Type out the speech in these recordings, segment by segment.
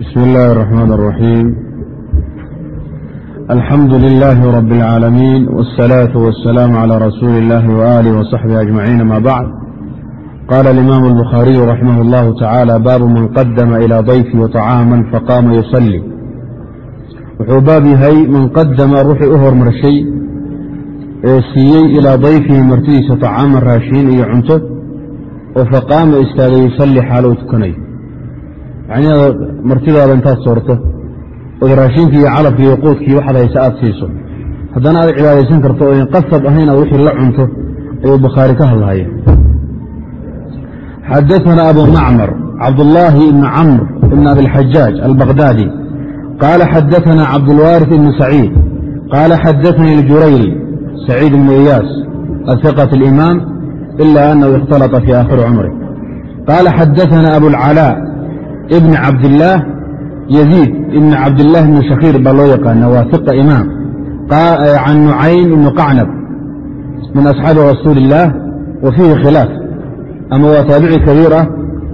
بسم الله الرحمن الرحيم الحمد لله رب العالمين والصلاة والسلام على رسول الله وآله وصحبه أجمعين ما بعد قال الإمام البخاري رحمه الله تعالى باب من قدم إلى ضيفه طعاما فقام يصلي wuxuu baab yahay man qadama ruuxii u hormarshay ee siiyey ilaa dayfihi martidiisa طacaaman raashiin iyo cunto oo faqaama istaagay yusalli xaalou tukanayo macnaheeda martidaada intaad soorto ood raashinkii iyo calafkii iyo quudkii waxaad haysa aad siiso haddana aad cibaadaysan karto oo in qasab ahayna wixii la cunto ayuu bukhaari ka hadlahaya xadaثana abu macmar cabdullaahi ibn camr ibn abiاlxajaaj albaqdaadi قال xdثna cبدالوارث بن سعيid قال xdثnي الجurayl سعيid بن إyاس الثقة الإmام إلا أنه اkhتلط في آkhر cمره قال xdثna أبوالعلاء ibn cabdilaah yaziid ibn cabdilaah ibn shakhiir baa loo yaqaana waa iqa imaam. Can nucaym ibn qacnab min asxaabi rasuuli illaah wa fiihi khilaaf. Ama waa taabici kabiir ah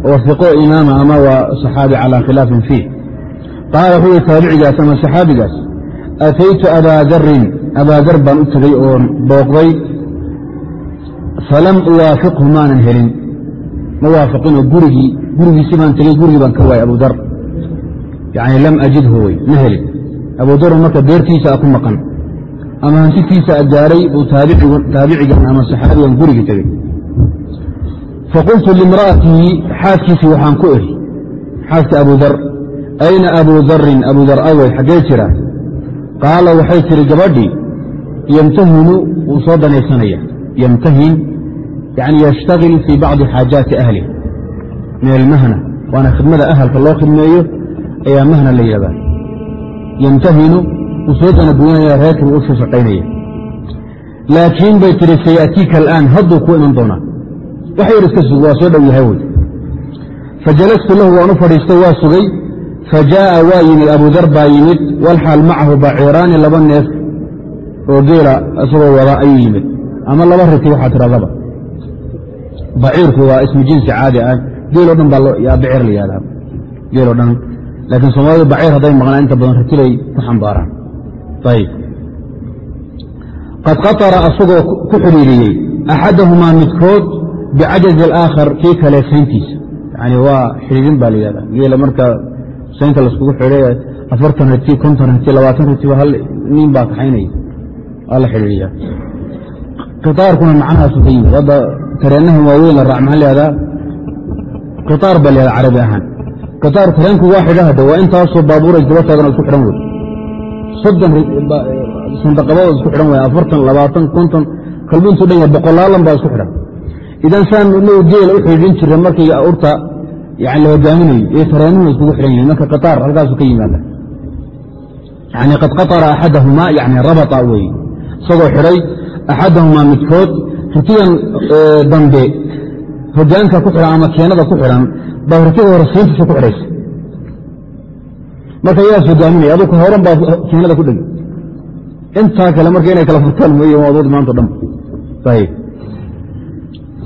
oo iqo imaama ah, ama waa saxaabi calaa khilaafin fiih. Qaala wuxuu taabicigaas ama saxaabigaas ataytu abaa darin abaadar baan u tegey oon booqday falam uwaafiqhu maanan helin ma waafaqinoo gurigii gurigiisi baan tegey gurigii baan ka waayay abu dar yani lam ajidhu wey ma helin abu darun marka beertiisa a ku maqan ama hantitiisa a gaaray buu taabicigan ama saxaabigan gurigii tegey faqultu limra'atihi xaaskiisii waxaan ku eri xaaska abu dar ayna abu darin abu dar awey xaggee jira qaala waxay tihi gabadhii yemtahinu wuu soo danaysanaya yemtahin yani yashtagil fii bacdi xaajaati ahli min almahna waana khidmada ahalka loo khidmeeyo ayaa mahna la yidhahdaa yemtahinu wuu soo danaguynaya reerkii u soo shaqaynaya laakiin bay tihi sayatiika alaan hadduu ku iman doonaa wax yar iska sug waa soo dhow yahay wey fajalastu lahu waan u fadhiistay waa sugay fajaءa waa yimid abu dar baa yimid walxaal macahu baciiraani laba neef oo geela isagoo wada ayuu yimid ama laba riti waxaa tiradaba baciirku waa ismu jinsi caadi ah geelo dhan baa bacir la yihahdaa geelo dhan. Laakiin soomaalida baciir hadday maqnaan inta badan riti bay ku xambaaraan ayb qad qaطara asagoo ku xidhiiriyey axadahumaa midkood bicajazi alaakhar kii kale sayntiisa. Yani waa xidhiirin baa la yihahdaa geela marka saynta laskugu xidhay afartan riti konton riti labaatan hal nin baa kaxaynaya waa la xidhiiriyaa qitaarkuna macnahaasu ka yimid hadda tareenaha waaweyn la raac maxaa lahahdaa qitaar baa lahahda carabi ahaan. Qitaar tareenku waa xidha hadda waa intaasoo baabuura daba taagana isku xidhan wey soddon sandaqabadoo isku xidhan wey afartan labaatan konton kalbu dhan yahay boqolaalan baa isku xidhan. Idan saan inagu geela u xidhiidhin jirra markii urta yani la hogaaminayo ee tareenuhu iskugu xidhan yihiin marka qitaar halkaasu ka yimaada. Yani qad qaطara axadahumaa yani rabaa weeye isagoo xidhay axadahumaa midkood ritigan dambe hogaanka ku xidhan ama keenada ku xidhan baa ritiga hore siintiisa ku xidhaysa marka yaas hogaaminaya aduka horan baa keenada ku dhegi intaa kale marka inay kala furtaan mooye wadood maanto dhan ayb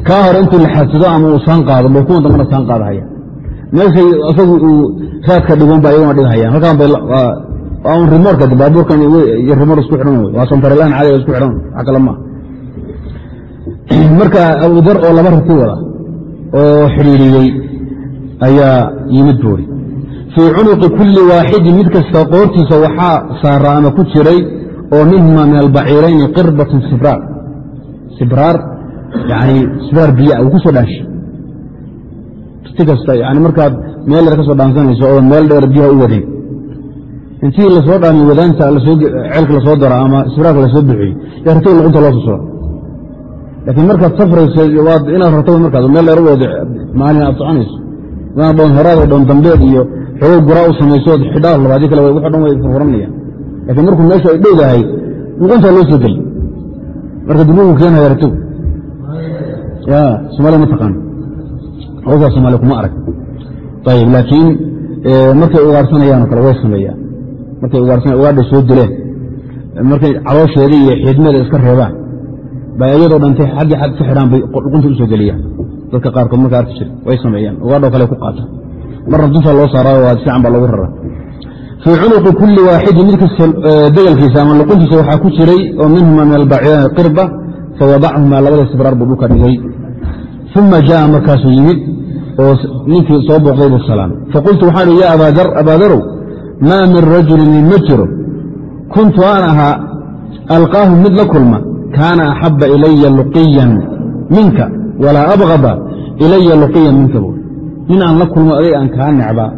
kaa hore intuu la xadsado ama uu saan qaado ba kuwan dambana saan qaadahaya meeshay isagu uu raadka dhigon ba iyaguna dhigahayaan halkaan bay un rimoorka baabuurkan iyo rimoor isku xidhan wey waa santarelaan cadi isku xidhan wax kale maa marka abudar oo laba rati wada oo xidhiiriyey ayaa yimid buuri fii cunuqi kulli waaxidin mid kasta qoortiisa waxaa saaraa ama ku jiray oo minhuma min albaciirayni qirbatun sibraar sibraar yani sibraar biyaa uu ku dhaanshay rti kasta yani markaad meel dheer ka soo dhaansanayso oo meel dheer biyaha u wadin intii la soo dhaamiyo wadaanta ceelka la soo daro ama sibraarka la soo buxiyo yaa ratiga luqunta loo susuro laakiin markaad safrayso inaad rarto markaas meel dheer u wado maalin aad soconayso. Inaad dhoon horaado dhoon dambeed iyo xogow guraa u samayso ood xidhaa labaadii kale wuxu dhan way furfuranayaan. Laakiin markuu meeshu ay dhowdahay luquntaa loo soo geli marka dubugu keenaya ratigu ya somaaliya ma taqaano hawshaa somaaliya kuma arag. Ayib laakiin markay ugaarsanayaan oo kale way sameeyaan markay ugaarsanay ugaadhay soo dileen. Markay caloosheedii iyo xiidmeeda iska reebaan. Bay iyadoo dhantay xaggii xag ka xidhaan bay luqunta u geliyaan. Dadka qaarkood marka arki jira way sameeyaan. Ugaadhoo kale ku qaata. Marna dusha loo saaraayo waa sican baa lagu rara fii cunuqi kulli waaxidin mid kasta degelkiisa ama luquntiisa waxaa ku jiray oo minhuma min albaciiraan qirba fawadachumaa labada sibraar buu dhulka dhigay. Uma jaءa markaasuu yimid oo ninkii soo booqday buu salaam faqultu waxaan ihi ya abaadar abaadarow maa min rajulin nin ma jiro kuntu aan ahaa alqaahu mid la kulma kaana axaba ilaya luqiyan minka walaa abgada ilaya luqiyan minka bu nin aan la kulmo adig aan kaa necbaa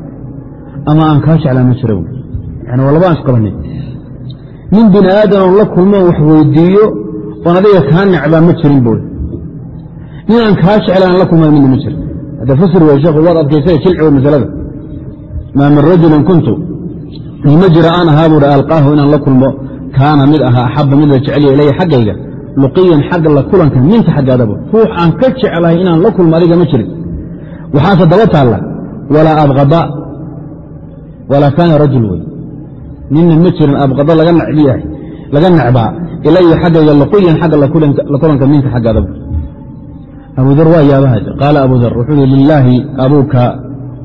ama aan kaa jeclaa ma yani waa labaan isqabanin nin bini aadam oon la kulmo wax weydiiyo oon adiga kaa necbaa ma jirin bu nin aan kaa jecla aan la kulma midna ma jira hadda fasir wey sheekhu waad adkaysay jilci masalada maa min rajulin kuntu nin ma jira aan ahaa buuhi alqaahu inaan la kulmo kaana mid ahaa axaba mid la jeceliya ilaya xaggayga. Luqiyan xagga la kulanka minka xaggaadaba ruux aan ka jeclahay inaan la kulmo adiga ma jirin. Waxaase daba taalla walaa abqada walaa kaana rajul wey ninna ma jirin abqada laga necbaa ilaya xaggayga luqiyan xagga la kulanka minka xaggaadaba abu dar waa yaabaha qaala abu dar wuxuu yihi lilaahi abuuka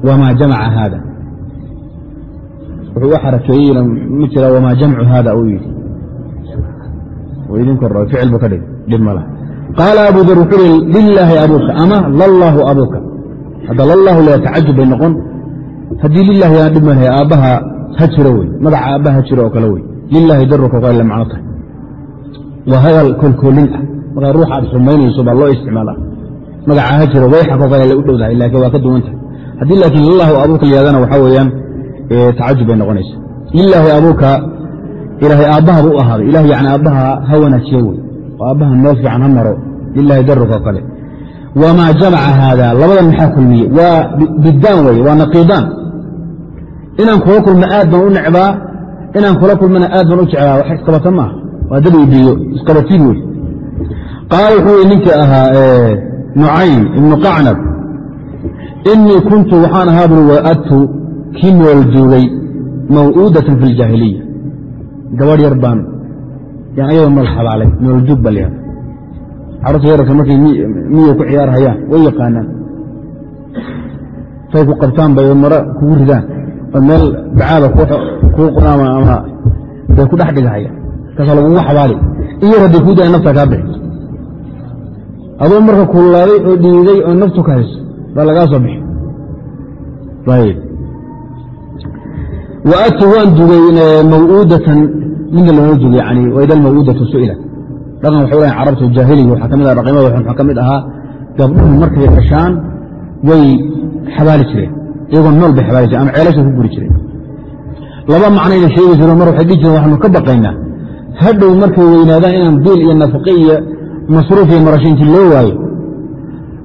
wamaa jamaca haada wuxuu u xarakeeyeyna ma jira wamaa jamcu haada? Uu yidhi. Idin kor ficil bu ka dhig dhib ma qaala abu dar wuxuu yihi lilaahi abuuka ama lallaahu abuuka. Hadda lallahu le tacajub bay noqon. Haddii lilaahi aan dhib ma lahay aabbaha ha jiro wey. Magaca aabbaha ha jiro oo kale wey. Lilaahi daruka kale macno tahay. Waa hadal kolkoolin ah. Markaa ruuxa aad xumaynayso baa loo isticmaala magaca ha jiro wayxako kale u dhowdahay laakiin waa ka duwan tahay. Haddii laakiin lilaahu abuuka layadana waxaa weeyaan tacajub bay noqonaysa. Lilaahi abuuka ilaahay aabbaha bu u ahaaday. Ilah yani aabbaha ha wanaajiyo wey. Oo aabbaha meel fiican ha maro. Lilaahi daruka oo kale. Wamaa jamaca haada labadan maxaa kulmiye waa biddaan weye waa naqiidaan. Inaan kula kulma aad baan u necbaa inaan kula kulmana aad baan u jeclaa. Wax isqabata maaha. Waa dad ibiyo isqabatiin wey. Qaala wuxuu yii ninkii ahaa nucaym ibnu qacnab inii kuntu waxaan ahaa bui waadtu kii nool duugay maw'uudatan fi ljaahiliya gabadh yar baan ayadoo nool xabaalay nool duug ba layaha carruurta yararka markay miyay ku ciyaarhayaan way yaqaanaan. Say ku qabtaan bay maro kugu ridaan. Oo meel bacaada kuu qonaama ama bay ku dhex dhigahayaan. Kaasa lagugu xabaali in yar hadday kuu daya naftaa kaa bixi. Adoo marka kululaaday oo dhiiday oo naftu ka hayso baa lagaa soo bixi waatu waan dugay mawuudatan midna loona dugay yani waida almawuudatu su'ilat dhaqan waxay leeyn carabtu jaahiliga waxaa ka mid aha dhaqamada waxaa ka mid ahaa gabdhuhu markay dhashaan way xabaali jireen iyagoo nool bay xabaali jireen ama ceelashay ku guri jireen laba macnayna sheegi jireen mar waxay dhihi jireen waxaanu ka baqaynaa hadhow markay weynaadaan inaan biil iyo nafaqe iyo masruuf iyo marasho inti loo waayo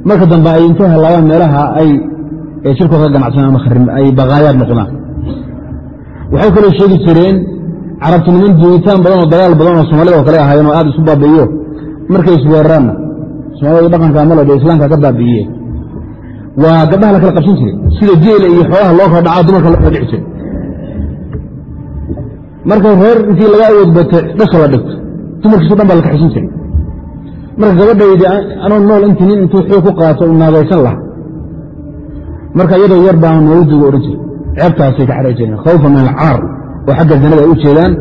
marka dambe ay intay halaabaan meelaha ay shirkooda ka ganacsadaan ama ay baqaayaad noqdaan waxay kaloo sheegi jireen carabtu niman duugitaan badan oo dagaal badan oo soomaalida oo kale ahaayeen oo aad isu baabi'iyo. Markay isweeraraanna soomaalida dhaqanka malode islaamka ka baabi'iye. Waa gabdhaha la kala qabsan jiray sida jeela iyo xoolaha loo kala dhacaa dumarka loo kala dhici jiray. Marka reer intii laga awood bato dhasha la dhigto. Dumarkiiso dhan baa la kaxaysan jiray. Marka gabadhaydi anoo nool intii nin intuu xoog ku qaato u naadaysan laha marka iyadoo yar baa mawduga odhan jiray ceebtaasay ka jireen. Khawfa min alcaar oo xagga zanada ay u jeedaan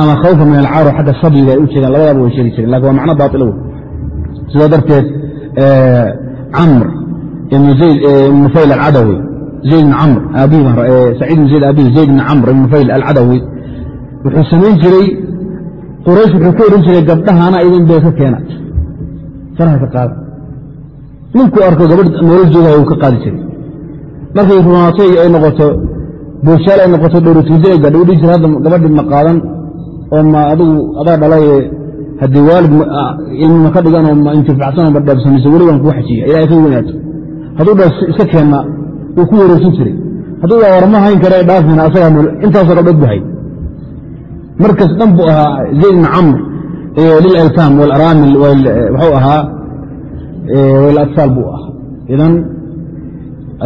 ama khawfa min alcaar oo xagga sabyiga ay u jeedaan. Labadaaba way sheegi jireen laakiin waa macno baatilo wey sidaa darteed camr ibnu zayd ibn nufayl alcadawi zayd ibn camr aabihi saciid ibn zayd aabihi zayd ibn camr ibn nufayl alcadawi wuxuu samayn jiray quraysh wuxuu ka odhan jiray gabdhahana idin bee ka keena. Faraha ka qaada ninkuu arko gabadh nolol joogaya uu ka qaadi jiray. Markay rumaatay ay noqoto booshaal ay noqoto dhihi jira hadda gabadhi ma qaadan oo ma adigu adaa dhalaye haddii waalid ilmima ka dhigan oo ma intifacsanoo weli waan kuu xajiya ilahay ka weynaato hadduu dha iska keenna wuu ku wareegsan jiray. Hadduu dhaa warma hayn kare dhaafina asagaa intaasoo gabdhood bu hay markas dhan buu ahaa zayd ibn camr lilaltaam walaramil waxuu ahaa walatfaal buu ahaa. Idan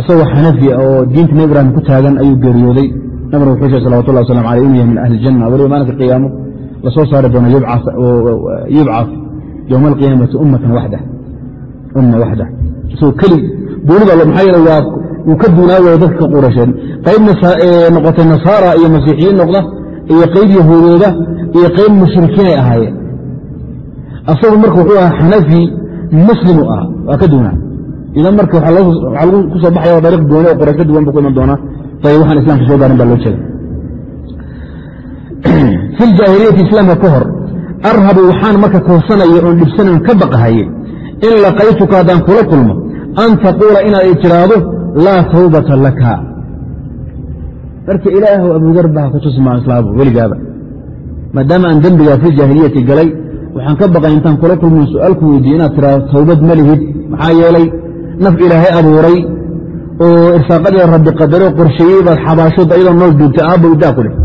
isagoo xanafi oo diinta nebi ibrahim ku taagan ayuu geeriyooday. Nabig wuxuu sheeg salawatullah wasalam aleyh inuu yahay min ahli janna. Weliba maalinka qiyaamo la soo saari doono yubcaf yowma alqiyaamati ummatan waxda umma waxda isagoo keli goonida maxaa yeele waa wuu ka duunaa waya dadka qurasheen qayb noqotay nasaara iyo masiixiyiin noqda iyo qayb yahuudooda iyo qayb mushrikiinay ahaayeen. Asagu marka wuxuu ahaa xanafi muslimu ah waa ka duunaa idan marka waxaa ku soo baxaya dariiq gooni oo quraysh ka duwan bu ku iman doonaa ayb waxaan islamka soo gaarin baa loo jeeda fi ljaahiliyati islaamka ka hor arhabu waxaan marka koorsanaya oon dhibsanayn ka baqahaye in laqaytuka haddaan kula kulmo an taquula inaad i laa tawbata laka marka ilaahw abudar baa ku tusmaa islaamku weligaaba maadaama aan dembigaa fi jaahiliyati galay waxaan ka baqay intaan kula kulmin su'aalku weydiiye inaad tiraahdo tawbad ma lihid maxaa yeelay naf ilaahay abuuray oo irsaaqadii rabbi qadaro qorsheeyey baad xabaashood ayadoo nool duugtay aabba iddaa ku dheh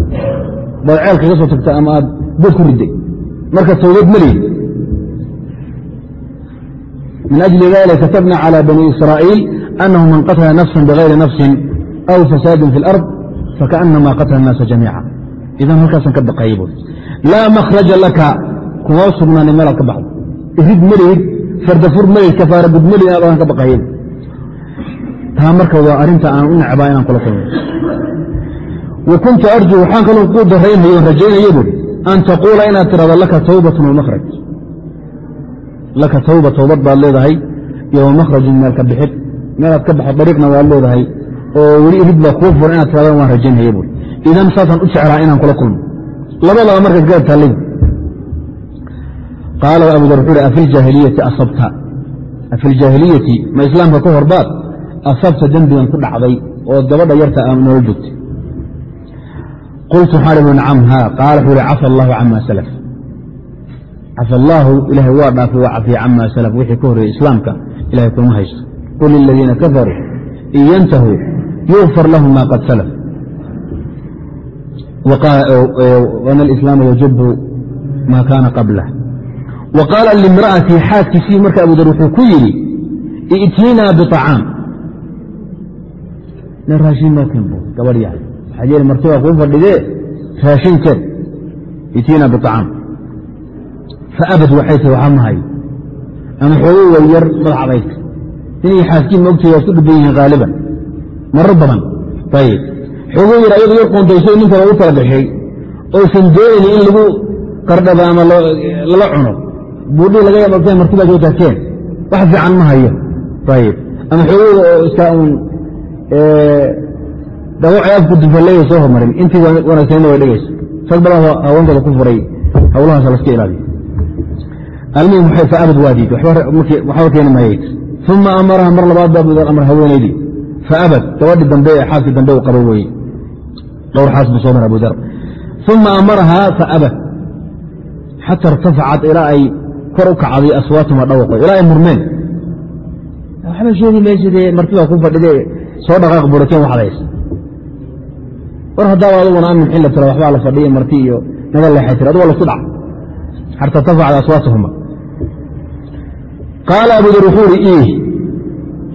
baad ceel kaga soo tagta ama aad bad ku riday marka tawbad ma lihid min ajli dalika katabna calى bani israa'iil anahu man qatla nafsa bغayri nafsin aw fasaadin fi اlard fakaأnama qatla الnaasa jamiica idan halkaasaan ka baqayay bu laa makhraja laka kuma sugnaanin meelaad ka baxdo irid ma lihid fardafur lihid kafaara gud ma lihid adaan ka baqayay taa marka waa arrinta aan u necbaa inaan kula kulmo. Wa kuntu arju waxaan kaloo kuu daraynhayo on rajaynaya buuri an taquula inaad tirahdo laka tawbatun wamakhraj laka tawba towbad baad leedahay iyo wamakhrajun meel ka bixid. Meelaad ka baxo dariiqna waad leedahay oo weli irid baa kuu furan inaad tirahdan waan rajaynhaya buuri idan saasaan u jeclaa inaan kula kulmo. Labadaba markaas garab taallay qaala abu dar wuxuu hi afi ljaahiliyati asabta afi ljaahiliyati ma islaamka ka horbaad asabta dembigan ku dhacday oo gabadha yarta a noola joogtay qultu waxaa hi nacam ha qaala wuxuu hi cafa allaahu cama salaf cafa allaahu ilaahay waa dhaafay waa cafiyey cama salaf wixii ka horreeyey islaamka ilahay kuma haysto qul liladiina kafaruu in yantahuu yugfar lahum ma qad salaf wana alislaama yajubu ma kaana qablah wa qaala limra'atii xaaskiisii marka abu dar wuxuu ku yidhi i'tiinaa biطacaam nin raashin noo keen bu gabadh yahay waxaa yeeli martibaa kuu fadhidee raashinkeen itiina biطacaam faabad waxay tahi waxaa ma ama xoogo way yar madax adayka inay xaaskiin moogtay waa isku dhiban yihiin haaliban maro badan ayib xoogo yar ayadu yar qoondayso ninka lagu tala gashay oysan doonayni in lagu qardhaba ama lala cuno buudhii laga yaaba martibaa joogtaa keen wax fiican ma hayo. Ama xoogooda oo iska uun afku dufaleeya soo hormarin intii wanaagsanna way dhegaysa rag badan haweenkooda ku furay hawlahaas laska ilaaliyo. Almuhim faabad waadiid. Waxba keeni maayayt uma amaraha mar labaad baa budar amar haweenaydii faabad gabadhi dambe ee xaaskii dambe u qabo weye dhowr xaas buu soo mara abu dar. Uma amarahaa faabad xata irtafacad ilaa ay kor u kacday aswaatuma dhawaqo. Ilaa ay murmeen. Waxba sheegi maysidee martibaa ku fadhide soo dhaqaaq burateen waxad haysa war haddaaba aduguna amin xilla tira waxbaa la fadhiya marti iyo naba leexay tira. Adugo lasku dhac. Xata irtafacad aswaatuhuma. Qaala abu dar wuxuu ihi ih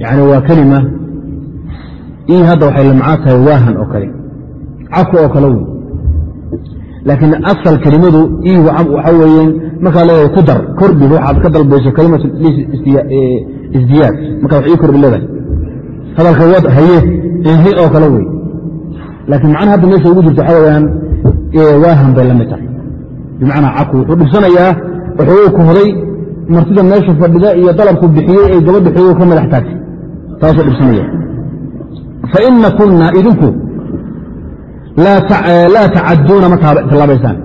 yani waa kelima. Ih hadda waxay lamcaa tahay waahan oo kale. Caku oo kale wey laakiin asal kelimadu ih waxa weeye markaa leedahay ku dar kordhi waxaad ka dalbayso kelimatu isdiyaad markaa wax ii kordhi leedahay. Hadalka wad haye ehe oo kale wey. Laakiin macnaha hadda meesha ugu jirto waxa weyaan waahan bay la mid tahay bimacnaa caku wuxuu dhibsanayaa waxuu kohday martida meesha fadhida iyo dalabku bixiyey ay gabadha xoogo ka madax taagtay. Taasuu dhibsanaya faina kunna idinku laa tacadduuna ma tallaabaysaan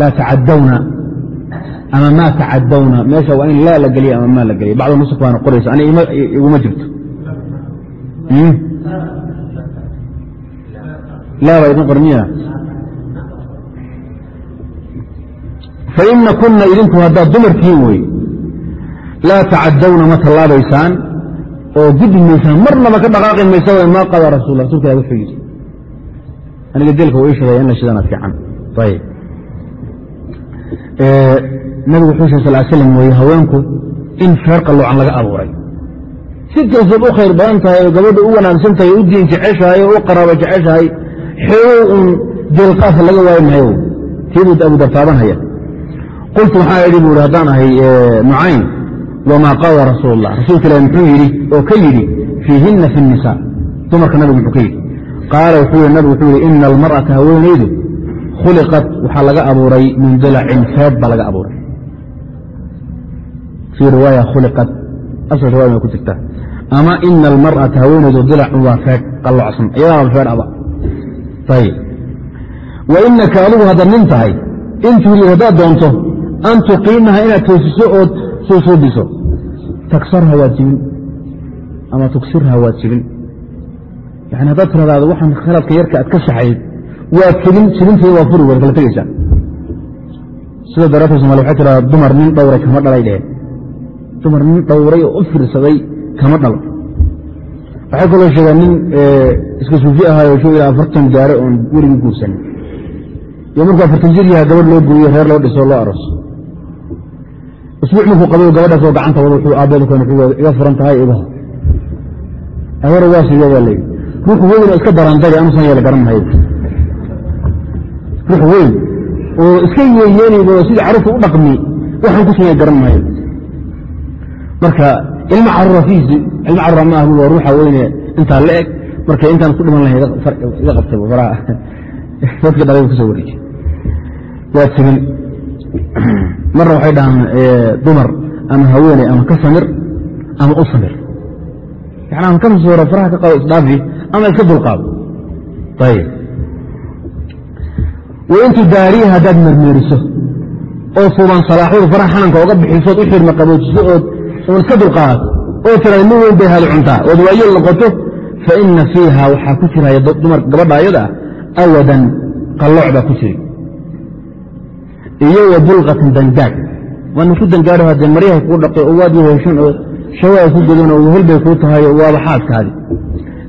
laa tacadawna ama maa tacadawna meesha waa in laa la geliya ama maa la geliya bacdu nusuk baana qoraysa ani iguma jirto laa baa idin qormiya faina kunna idinku haddaad dumarkiin wey laa tacadawna ma tallaabaysaan oo gudbi maysaan marnaba ka dhaqaaqi maysa maa qada rasul rasulka ilah wuxuu yidhi aniga delka wa ii sheegaya in la shidana fiican ayib nabigu wuxuu sheg sal slam weye haweenku in feer qaloocan laga abuuray si kastood u khayr badan tahay oo gabadha u wanaagsan tahay u diin jeceshahay oo u qaraabo jeceshahay xoogow un dilqaasa laga waayi maayo tiibuu abu dartaabanhaya qultu waxaa idhi bu i haddaan ahay nucaym wamaa qaala rasuul اllah rasuulka ilahi muxuu yidhi oo ka yidhi fiihinna fi الnisa dumarka nabigu muxuu ka yidhi qaala wuxuu nabigu wuxuu yidhi ina almar'ata haweenaydu khuliqat waxaa laga abuuray min dilacin feed baa laga abuuray. Fii riwaaya khuliqat asal riwaya way ku jirtaa ama ina almar'ata haweenaydu dilacun waa feed qallocsan iyadaaba feed aba. Ayib wa inaka adigu haddaad nin tahay in tuuriid haddaad doonto an tuqiimaha inaad toosiso ood suusuubiso tagsarha waad jibin ama tugsirha waad jibin yani haddaad tiradaado waxaan khaladka yarka aad ka shaxayd waad jibin jibinteeda waa furi waad kala tegeysaa sida daraadta somaali waxay tirahdaa dumar nin dhowray kama dhalay dheheen dumar nin dhowray oo u fiirsaday kama dhalo. Waxay kaloo sheegaan nin iska suufi ahaayo sho ilaa afartan gaare oon werigii guursanin iyo markuu afartan jir yaha gabadh loo gooyo reer loo dhiso loo aroos. Isbuuc markuu qabayo gabadhaas oo gacanta wada wuxuu wuxuu iga furan tahay igaho adeero waa sidee baa layidhi ruux weyn oo iska daraandari anuusan yeela garan mahayo ruux weyn oo iska yeeyeynayba oo sidii carruurta u dhaqmi waxaan ku samey garan mahayo marka ilma carruura ilma carruura ma ahbu waa ruuxa weyne intaa la eg marka intaan ku dhiman lahay iga qabtay faraha. Dadka dhalay ku soo wareeji waa tibin marna waxay dhahaan dumar ama haweeney ama ka samir ama u samir. Yani ama ka masuura faraha ka qabo isdhaafi ama iska dulqaado. Wain tudaariya haddaad mermeeriso oo suuban salaaxoodu faraha xananka oga bixisood u xirma qaboojiso ood oon iska dulqaadato oo tiraada nin weyn bay hadi cuntaa. Ood waayeel noqoto fa ina fiiha waxaa ku jiraya dumar gabadha ayada ah awadan qallooc baa ku jiri. Iyo wa bulqatan dangaag. Waana ku dangaadho haddee maryahay kuu dhaqay oo waad yaheeshan oo shawaa ku godan oo wehel bay kuu tahay waaba xaaskaadi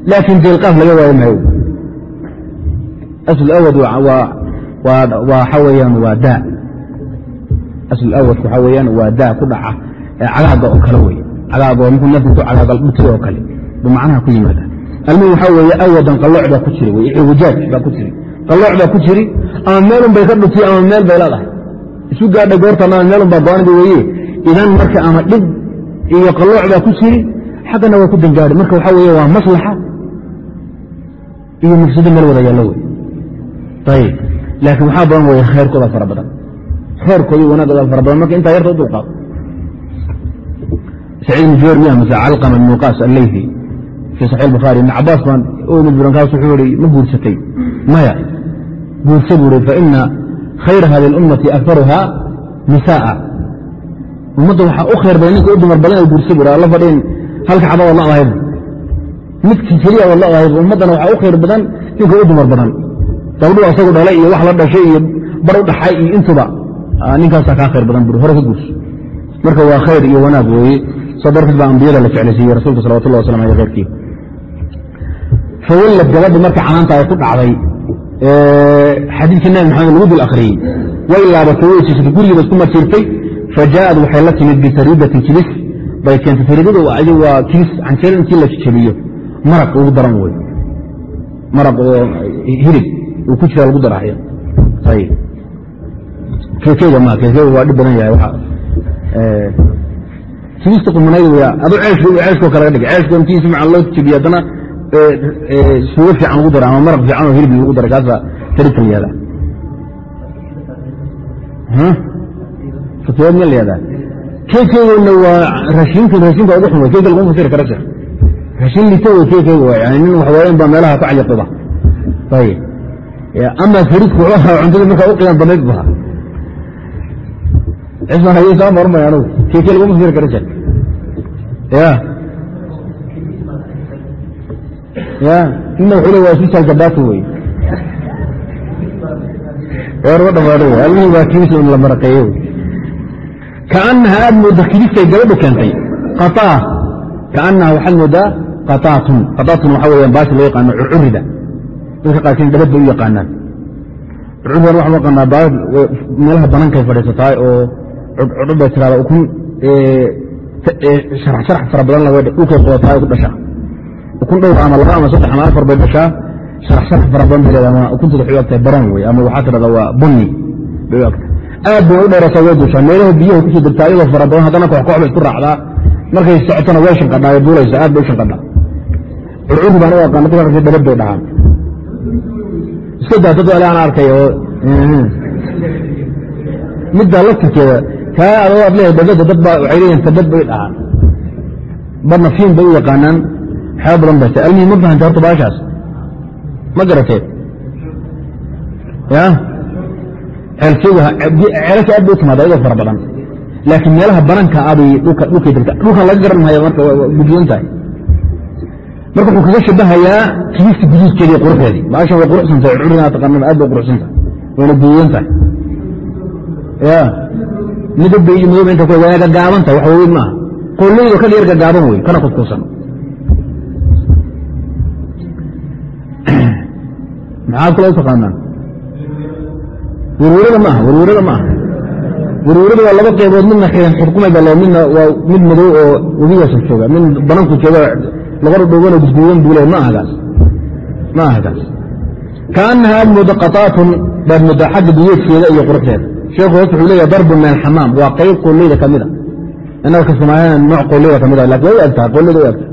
laakiin deelqaaf laga waayo maayo asl awad waxa weyaan waa daa asl awadku waxaa weyaan waa daa ku dhaca cagaaga oo kale wey cagaaga oo markuu ku cagaaga dhutay oo kale buu macnaha ku yimaada almuhim waxaa weeye awadan qallooc baa ku jiri wey iwajaaj baa ku jiri qallooc baa ku jiri ama meelun bay ka dhutay ama meel bay leedahay isu gaadhay goortana meelun baa goonida weeye idan marka ama dhib iyo qallooc baa ku jiri xaggana waa ku dangaadhi marka waxaa weeye waa maslaxa iyo mafsado meel wada yaallo wey ayib laakiin waxaa badan weeye khayrkooda fara badan. Khayrkooda wanaagooda fara badan. Marka intaa yarta u saciid ibn jubayr mase calqama ibn qaas alleyfi fii saxiix bukhaari ibn cabaas baan buran kaas wuxuu ihi ma guursatay. Maya guursa buu ihi faina khayra hadi اlummati akaruha nisaaa. Ummadda waxaa u khayr badan ninka u dumar badan guursa buu alla fadhin halka xaba wad ladahayd midki keliya wad ladahayd ummaddana waxaa u khayr badan ninka u dumar badan. Gabdhuu asagu dhalay iyo wax la dhashay iyo bar u iyo intuba ninkaasaa kaa khayr badan buri hore ka guurso marka waa khayr iyo wanaag weeye. Saa darteed baa ambiyada la jeclaysiiyey rasulka salawatullah waslam aleh khayrkii. Fawallad gabadhi marka canaanta ay ku dhacday xadiidkii nabi maxamed lagu dul akhriyey way laabatay way jirsatay gurigiiba isku marjiirtay fajaaءad waxay la timid bisariidatin kibis. Bay keentay sariidadu waa kibis canjeer intii la jabiyo maraq ugu daran wey maraq oo hirib uu ku jira lagu daraayo ayib keekeyga ma keekeyga waa dhib badan yahay kibista qumanayd w adu ceeshko kale dhig ceeshko intii si fiican loo jabiyo haddana suugo fiican lagu dara ama maraq fiican oo hirib lagu dara kaasa saribka la yihahda fatwaad ma la yihahda keekeygana waa raashinka raashinka ugu xun wey keeka laguma fasiri kara shek raashin lito wey keekeyga waa yani nin waxweeyaan baa meelaha ku cayaqida ayib ama faridku wuxuu ahaa cuntada markaa u qiiman banayd baha cismaan haye saa marmay anugu keeke laguma fasiri kara shek ya. Ya ina wuxuu le waa sisal gabato wey warba dhamaado wey almihii waa kibis in la maraqeeye wey kaanaha aad mooda kibistay gabadhu keentay qataa. Kaanaha waxaad moodaa qataatun. Qataatun waxa weyaan baashi loo yaqaano curcurida. Dadka qaarkiin dhabad bay u yaqaanaan. Curcuridan waxaa loo yaqaanaa baa meelaha banankay fadhiisataay oo cudhud bay tiraada ukun sharax sharax fara badan la dhulkay qodataa ku dhashaa ukun dhowr ama laba ama saddex ama afar bay dhashaa sharax sharax fara badan bay leedahay ama ukuntada waxay u agtahay baran wey ama waxaa tirahda waa bunni bay u agtahay aad bay u dheerataa way dushaa meelaha biyaha ku soo degtaa iyadoo fara badan haddana koox koox bay isku raacdaa. Markay socotona way shanqadhaa way duulaysaa aad bay u shanqadhaa curcuri baan u aqaana dadka qaarkii dhabad bay dhahaan. Iska dad ale arkay oo middaa laftirkeeda kaa adoo leeyahay dhabadda dad baa waxay leeyihiin bay dhahaan. Barna fiin bay u yaqaanaan waxyaaba badan bay tahay. Almihim ma fahanta horta baashaas ma garateed ya? Ceelkeedu ceelasha aad bay u timaada iyadoo fara badan. Laakiin meelaha bananka abay dhulkay degta dhulkan laga garan maayo marka gududan tahay marka wuxuu kaga shabahayaa kibista guduudkeedii quruxdeedii baashan way quruxsantahay curina taqaanada aad bay quruxsantahay wayna gududan tahay. Ya. Midabba iyo midaba inta ku waa gagaaban tahay wax waaweyn maaha. Qolleydo kan yar gagaaban wey kana kudkuusan. Maxaad kula u taqaanaan maaha werwerada maaha. Werwerada waa laba qaybood midna xiran xurkumay balo midna waa mid madow oo webigaasa jooga mid bananku jooga labada dhoobanoo gusguudan buule ma aha kaas ma aha. Kaas kaanaha aad moodo qataatun baad xagga duyeedkeeda iyo quruxdeeda. Sheekhu hoos wuxuu leeyahay darbun min alxamaam waa qayb qolleyda ka mida innaga ka soomaaliyana nooc qolleyda ka mida laakiin way u egtahay qolleyda u egtahay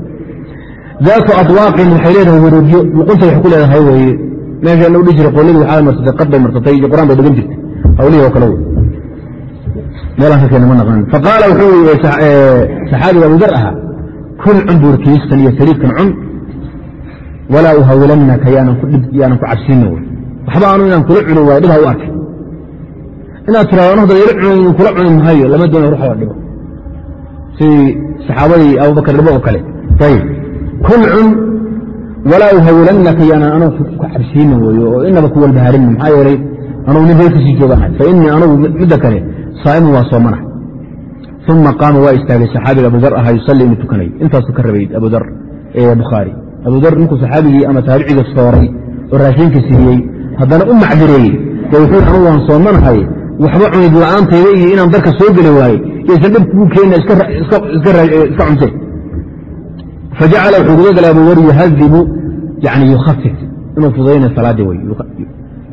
daatu adwaaqin waxay leedahay wareegyo luqunta waxay ku leedahay weeye. Meesha lagu dhihi jiray qolleyda waxaa marsatay qad bay marsatay iyo qur'aan bay dhegan jirtay. Hawlihii oo kale wey meelaan ka keena ma naqanin. Faqaala wuxuu saxaabiga abudar ahaa kul cun buurkiistan iyo saliidkan cun walaa uhawilannaka yaanan ku cabsiinin wy waxba aanu inaan kula cuni waayo dhib ha u arkay inaad tiraado hadda ila cun kula cuni mahayo lama doona ruux la dhibo sidii saxaabadii abubakar dhibo oo kale ayib kul cun walaa uhawilannaka yaanan anugu ku cabsiinin weyo oo inaba ku walbaharin maxaa yeelay anugu nin reerkiisii joogahay fa innii anugu midda kale saa'imun waa soomana uma qaama waa istaagay saxaabiga abudar ahaa yusalli inuu tukanay intaasuu ka rabay abudar ee bukhaari abudar ninkuu saxaabigii ama taabiciga sooray oo raashinka siiyey haddana u macdireeyey de wuxuu anugu waan soomanahay waxba cunid la'aantayda iyo inaan darka soo geli waaye yaysan dhib kuu keenna iska cunte fajacala wuxuu guda galay abudar yuhadibu yani yukhafif inuu fudaynay salaaddii wey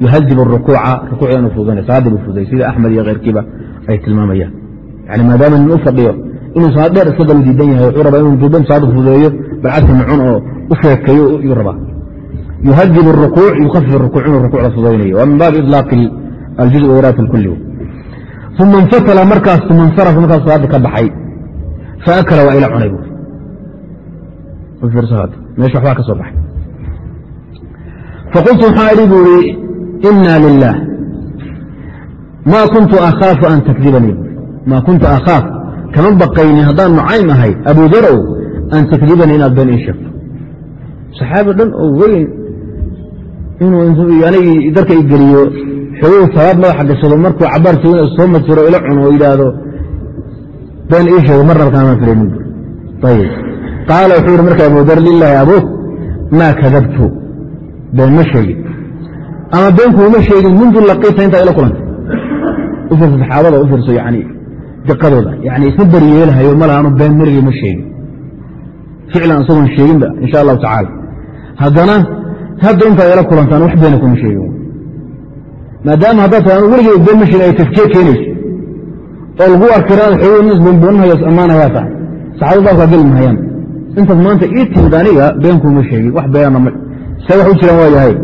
yuhadib rukuuca rukuucda inuu fududaynay salaaddii buu fududay sida axmed iyo keyrkiiba ay tilmaamayaan maadaama nin u fadhiyo inuu salaad dheer iska diidan yahay wuxuu rabaa inuu duuban salaada fududeeyo balcadka macun oo u yuu rabaa yuhadib rukuuc yukhafif rukuuc inuu rukuucda fudaynayo waa min baabi ilaaqi aljuz waraat lkuli uma infatala markaas uma insarafa markaas salaada ka baxay faakala waa ila cunay meesha waxbaa ka baxay faqultu waxaa idhi buu ina lilah ma kuntu akhaafu an takdibanii maa kuntu akhaaf kama baqaynin haddaan nucaym ahay abudarow an takdibanii inaad been ii sheegto. Saxaabi dhan oo weyn inuu darka i geliyo xoguu salaad madaxa gashado markuu cabaar joogan soo majiro ila cuno oo yidhaahdo been ii sheego marnaba kaama filaynin ayib qaala wuxuu yihi marka abudar lilaahi abuuk maa kadabtu. Been ma sheegin ama beenkuuma sheegin mundu laqiita intaa ila kulantay. U saxaabada u fiirso diqadooda yani isma beri yeelahayo ma laha anu been marigii ma sheegin. Ficlan isagoon sheeginba insha allahu tacaala. Haddana hadda intaad ila kulantaan wax beena kuma sheegin. Maadaama haddaad tahay anu weligay been ma sheegin ay tafkiye keenayso. Oo lagu arkiraan xoogay nis bunbuninayo ammaanayaa tahay. Saxaabada baabkaa geli mahayaan intaad maanta ii timid aniga beenkuuma sheegin wax beenana ma se wax u jiraan waa yahay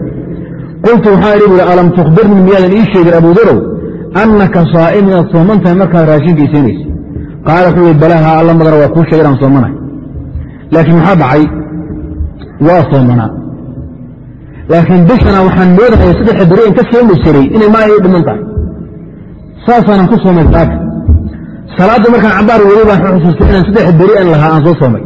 qultu waxaan idhi buui alam tukhbirnii miyaadan ii sheegin abudarow annaka saa'im inaad sooman tahay markaad raashinka isiinaysa qaala wuxuu yihi balaha alla madana waa kuu sheegay inaan soomanahay laakiin maxaa dhacay waa soomanaa laakiin bishana waxaan moodahaya saddexa beri in ka soomi jiray inay maa ii dhiman tahay saasaanan ku soomay saaka salaadda markaan cabaar weli baan xusuustay inaan saddex beri an lahaa aan soo soomay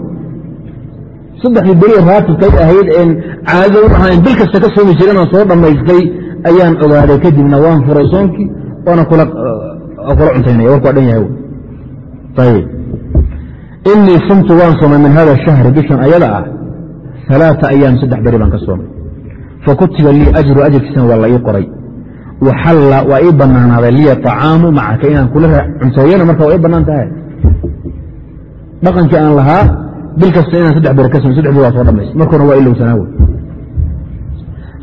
saddexdii beri raatibkay ahayd een caadada u ahaan bil kasta ka soomi jiray inaan soo dhammaystay ayaan ogaaday kadibna waan furay soonkii waana kula cuntaynaya warku waa dhan yahay. Inii sumtu waan soomay min hada shahri bishan ayada ah alaaa ayaam saddex beri baan ka soomay. Fakutiba lii ajru ajrkiisana waa la ii qoray. Waxalla waa ii banaanaaday liya طacaamu macaka inaan kula cunteeyana marka waa ii bannaan tahay. Dhaqankii aan lahaa bil kasta inaan saddex beri ka soomay saddex beri waa soo dhamays markuna waa ilowsanaa wey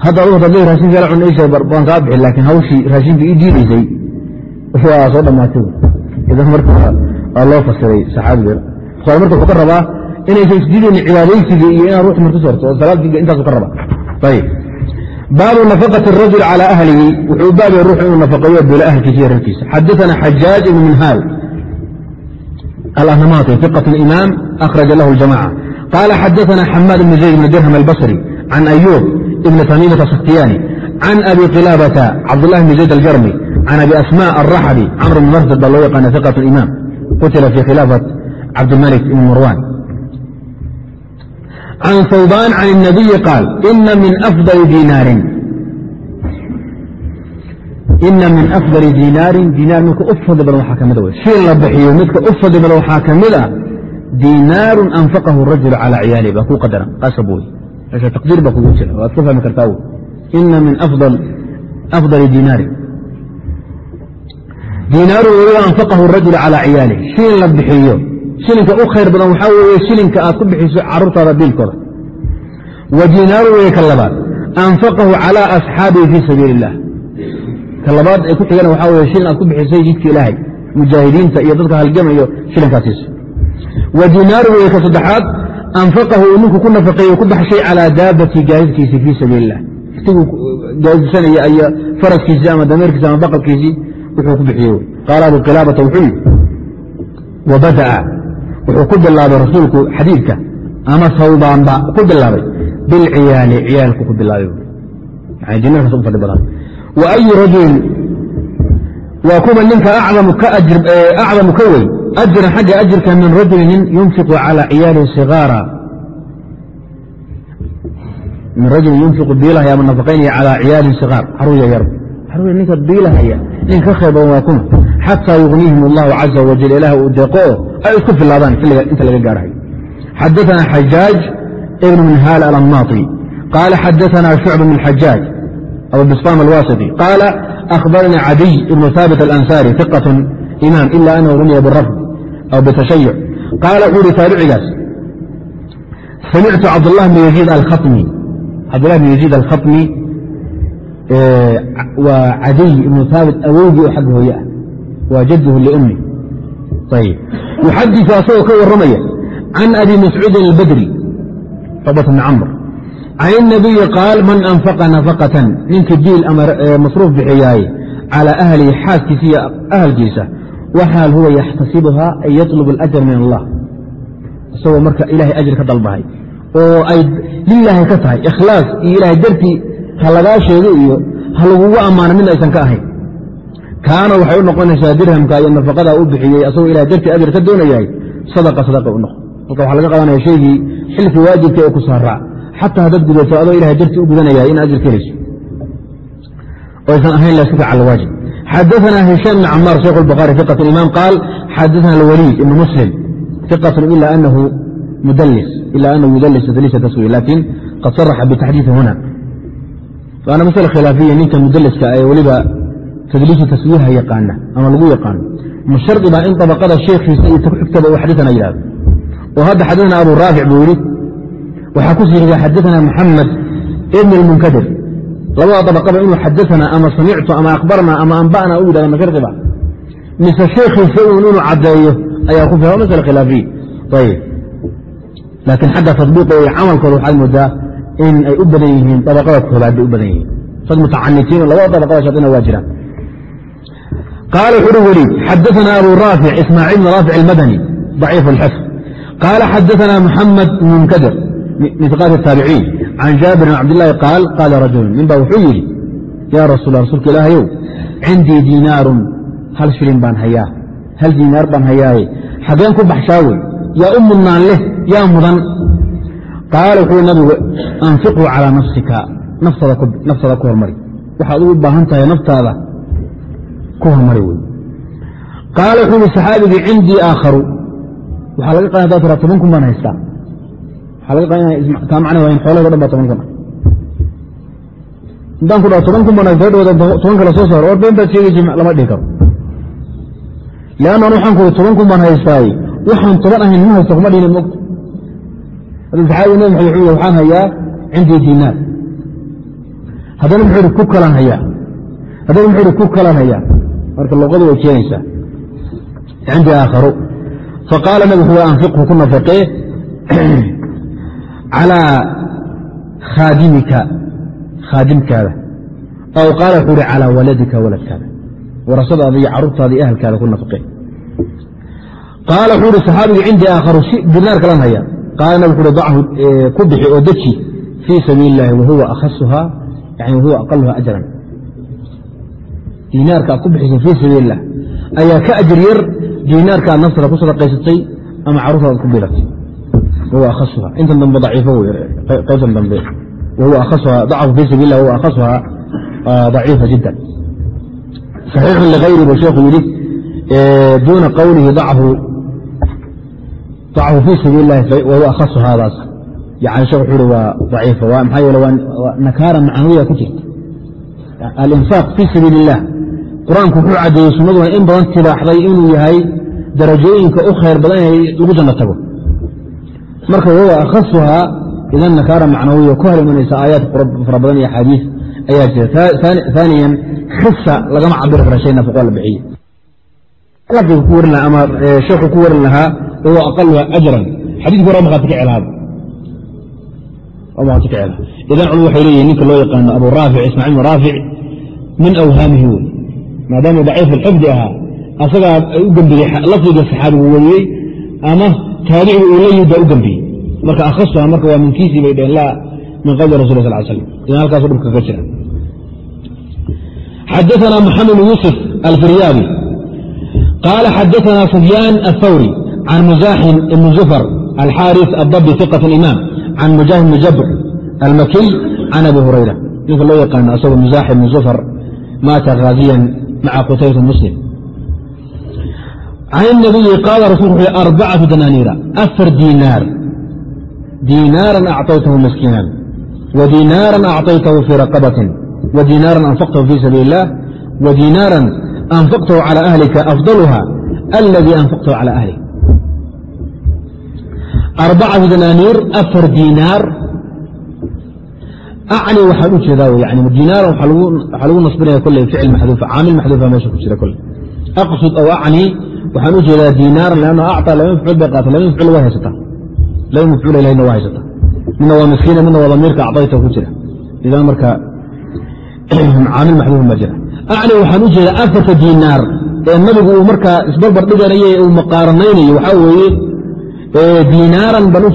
hadda adugu hadad le raashinka la cuna isheeg baan kaa bixin laakiin hawshii raashinka ii diidaysay waa soo dhammaatay. Idan marka waa loo fasiray saxaabiga bukaari marka wuxuu ka rabaa inaysan isdiidaynin cibaadaysiga iyo inaan ruux marku sorto oo salaadkiga ka rabaa. Ayib. Baabu nafaqati arajul calaa ahlihi wuxuu baab ruux inuu nafaqeeyo duula ahlkiisa iyo reerkiisa. Xadaana xajaaj ibnu minhaal. Alanamaati iqat imaam akhraja lahu ljamaca qaala xadaana xamaad ibnu zayd ibnu dirham albasri can ayuub بن تميمة السختياني عن أبي قلابة عبد الله بن زيد الجرمي عن أبي أسماء الرحبي عمرو بن مرثد بلويق أن ثقة الإمام قتل في خلافة عبد الملك بن مروان عن ثوبان عن النبي قال إن من أفضل دينار ina min afdali diinaarin diinaar midka u fadli badan waxaa ka mida wey shii la bixiyo midka u fadli badan waxaa ka mid a diinaarun anfaqahu rajulu calaa ciyaalihi baa kuu qadaran qasab wey meesha taqdiir baa kugu jira. Waad ka fahmi kartaa ina min afdali diinaarin diinaarun weliba anfaqahu rajulu calaa ciyaalihi. Shilin la bixiyo. Shilinka u khayr badan waxaa weeye shilinka aad ku bixiso carruurtaada biilkooda. Wa diinaarun weye ka labaad anfaqahu calaa asxaabihi fii sabiili illah labaad ay ku xigana waxaa weye shilin aad ku bixisay jidka ilaahay mujaahidiinta iyo dadka halgamayo shilinkaasiisa wa dinaaru weye ka saddexaad anfaqahu uu ninku ku nafaqeeye u ku baxshay calaa daabati gaadiidkiisii fii sabiililah itigu gaadiidsanaya iyo faraskiisii ama dameerkiisi ama baqalkiisii wuxuu ku bixiye qaala abu kilaabata wuxuu yidhi wabada'a wuxuu ku bilaabay rasuulku xadiidka ama sawbaanba ku bilaabay bilciyaali ciyaalku ku bilaabay janakaas u fadhi badan wa ayu rajulin waa kuwa ninka acdamu ka wey أjran xagga أjirka min rajuli nin yunfiqu calى ciyaalihi صigaara min rajulin yunfiqu biilahaya ama nafaqaynaya calى ciyaalihi صigaar caruur yaryar caruur ninka biilahaya nin ka khayr badan waa kuma xatىa yugniihim اllahu caزa wajل ilaah uu deeqo oo ay isku filaadaan inta laga gaarhay xadaثna xajaaج ibn minhaal alanmaطي qaala xadaثna شhucb بن xajaaج أبو بسطام الواسطي قال أخبرني عدي بن ثابت الأنساري ثقة إمام إلا أنه رمي بالرفض أو بالتشيع قال أولي تابعياس سمعت عبد الله بن يزيد الخطمي عبد الله بن يزيد الخطمي آه وعدي بن ثابت أووجي وحقه إياه وجده لأمي طيب يحدث أصوه كو الرمية عن أبي مسعود البدري طبة بن عمرو can الnabiyi qaal man anfaqa nafaqatan ninka diil ama masruuf bixiyaaye calىa ahlihi xaaskiisa iyo ahalkiisa waxaal huwa yaxtasibuhaa ay yaطlub اlأjar min allah isagoo marka ilahay ajr ka dalbahay oo ay lilaahi ka tahay ikhlaas iyo ilahay dartii ha lagaa sheego iyo ha lagugu ammaano midna aysan ka ahayn kaana waxay u noqonaysaa dirhamka iyo nafaqadaa u bixiyey asagoo ilahay dartii ajr ka doonayahay sadaqa sadaqa u noqon marka waxaa laga qadanaya shaygii xilfi waajibka ee ku saaraa xataa haddaad gudato adoo ilahay dartii u gudanaya in ajir ka helayso oysan ahayn layska cala waajib xadaثna hishaam bn camaar shaykh الbخarي ثiqة imam qaal xadaثna اlwaliid ibn muslim ثiqة ila anahu mudlis ila anahu yudlis tdliisa taswiya lakin qad saraxa btaxdiiثi huna waana masأla khilaafiya ninka mudliska ee weliba tadliisu taswiiha yaqaana ama lagu yaqaano ma shardi baa in طabaqada sheekhiisa iyo xigtaba uu xadiثana yidhahdo oo hadda xadaثna abu raafic buu yidhi waxaa ku sii riga xadaثna mxamed ibn اlmunkadir labada dabaqaba inuu xadaثna ama samictu ama akhbarna ama anba'na u yidhahdo ma shardiba mise sheekhiisa un inuu caddeeyo ayaa ku filan masala khilaafiya ayib laakiin xagga tadbiiqa iyo camalkooda waxaad moodaa in ay u badan yihiin dabaqada koobaad bay u badan yihiin dad mutacanitiin labada dabaqada shardina waa jiraan qaala wuxu uhi weliid xadaثna abu raafic ismaaciil bn raafic اlmadani ضaciif اlxifd qaala xadaثna mxamed bn munkadir min iqaat الtaabiciin can jaabir bn cabdالlahi qaal qaala rajulu nin ba wuxuu yidhi yaa rasuul rasuulka ilaahayow cindii diinaarun hal shilin baan hayaa hal diinaar baan hayaaye xageen ku baxshaawey yaa u mudnaan leh yaa mudan qaala wuxuu nabigu anfiquu calىa nafsika naftaada ku hormari waxaad ugu baahan tahay naftaada ku hormari wey qaala wuxuu yihi saxaabigii cindii aakharu waxaa laga qaada hadaad tiraa toban kun baan haystaa waxaa laga taa macna waa in xoolahayga dhan baa toban kun. Haddaan ku dhaho toban kun baan haysta dhawada toban kale soo saaro war been baad sheegaysa lama dhihi karo. Leannan waxaan ku uri toban kun baan haystaaye waxaan toban ahayn ma haysto kuma dhihina mogta hadda saxaabiga nabi maxamed wuxuu yihi waxaan hayaa cindii diinaar haddana muxuu ihi ku kalaan hayaa. Haddana muxuu ihi ku kalaan hayaa. Marka luqadu way keenaysaa cindii aakharu faqaala nabi wuxuu anfiqhu ku nafaqee calىa khaadimika khaadimkaada aw qaala wuxuu ihi calىa waladika waladkaada warasadaada iyo carruurtaada iyo ahalkaada ku nafaqe qaala wuxuu ihi saxaabigu cindii aakharu dinaar kalan haya qaala nabig wuxu dachu ku bixi oo deji fii sabiili اllahi wahuwa akhasuha yani wahuwa aqaluha ajran diinaarka aad ku bixisay fii sabiili اllah ayaa ka ajir yar diinaarka aad naftada ku sadaqaysatay ama carruurtaada ku biratay wahuwa akhasuha intan dambe daciifo wey qaybtan dambe wahuwa akhasuha dachu fii sabiil lah wahuwa akhasuha daciifa jiddan saxiixun ligayri buu sheekhu yidhi duuna qowlihi dachu dachu fii sabiil wahuwa akhasu haadaas yani shekh wuxuu hi waa daciifa maxaa yeele waa nakaara macnawiya ku jirta alinfaaq fii sabiili اllah qur'aanku wuxuu caddeeyey sunnaduna in badan tibaaxday inuu yahay darajooyinka u khayr badan inay lagu janno tago marka wahuwa akhasuhaa idan nakaara macnawiya ku hor imanaysa aayaad fara badan iyo axaadiis ayaa jira. Aaniyan khisa lagama cabiri kara shay nafaqo la bixiye lafdiga ku warin lahaa ama sheekhu ku warin lahaa wahuwa aqaluha ajran. Xadiiku hore markaati ka celaha idan culum waxay leeyihiin ninka loo yaqaano abu raafic ismaaciil bn raafic min awhaamihi wey maadaama daciif alxifdi ahaa asagaa u gembiyey lafdiga saxaabigu wariyey ama taabicigu uu la yimid baa u gembiyey marka akhasuha marka waa minkiisii bay dheheen laa min qawli rasul sal slam idan halkaasu dhibka kaga jira xadaثna mxamed bn yuusuf alfiryaabi qaala xadaثna sufyaan aلthawri can muzaaxim ibn zufar alxaaris addabi iqaة imaam can mujaahid bn jabr almakiy can abi hurayra ninka loo yaqaano asagoo muzaaxim bn zufar maata haaziyan maca qutaybat muslim can الnabiyi qaala rasulku wuxu arbacatu danaaniira afar diinaar diinaaran acطaytahu miskiinan وديناaرا أعطyته في رقبة وديناaرا أنفقته في سبيل الله وديناaرا أنفقته على أهلك أفضلها الذي أنفقته على أهلك أربعة دنانير أفر ديناar أعني waxaan u jeedaa يعني ديناar waxaa lagu نصبinaya kole فicل محذوف caamil محذوفa meesha ku jira kole أقصد أو أعني waxaan u jeedaa diinaaran lan acطaa laba mafcuul bay aata laba mafcuul way haysataa. Laba mafcuula ilahna waa haysataa. Midna waa miskiina midna waa damiirka acdayta ku jira. Idaa marka macaamil maxduufun jira. Acli waxaan u afarta diinaar ee nabigu uu markaa isbarbar dhiganayo uu maqaaranaynayo waxaa weeye diinaaran baan u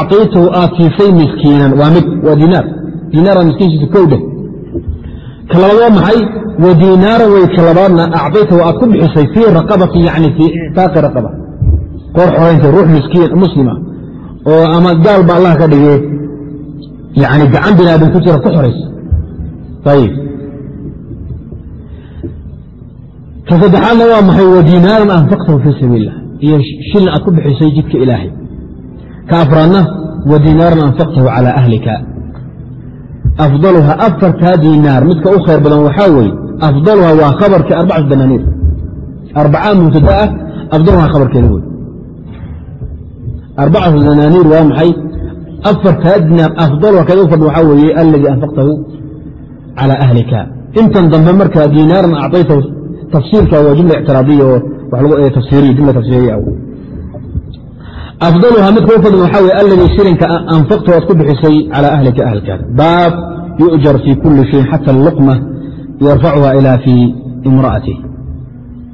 actaytahu aad siisay miskiinan. Waa mid waa diinaar diinaar baa miskiinkiisa kow ka laba maxay? Wa diinaaran way ka labaadna acطaytahu aad ku bixisay fii raqabatin yani fii ictaaqi raqaba. Qoor xoraynta ruux miskiin muslima oo ama gaal ba allah ka dhige yani gacan bini aadam ku jira ku xoraysa. Ayib ka saddexaadna waa maxay? Wa diinaaran anfaqtahu fii sabiil iyo shilin aad ku bixisay jidka ilaahay. Ka afraadna wa diinaaran anfaqtahu calى ahlika. Afdaluha afartaa diinaar midka u khayr badan waxaa weeye afdaluha waa khabarkii arbacatu danaaniir arbacaa mubtada ah afdaluha khabarkeeda wey arbacatu danaaniir waa maxay afartaa dinaar afdaluha keeda u fadl waxaa weeye aladii anfaqtahu calى ahlika intan dambe marka diinaaran acطaytahu tafsiirka waa jumla ictiraadiya oo tafsiiriya jumla tafsiiriya afdaluha midka u fadlan waxaa weye aladii shirinka anfaqtahu aad ku bixisay calى ahlika ahlkaada baab yu'jar fii kuli shayin xata luqma yarfacuha ilaa fii imra'atih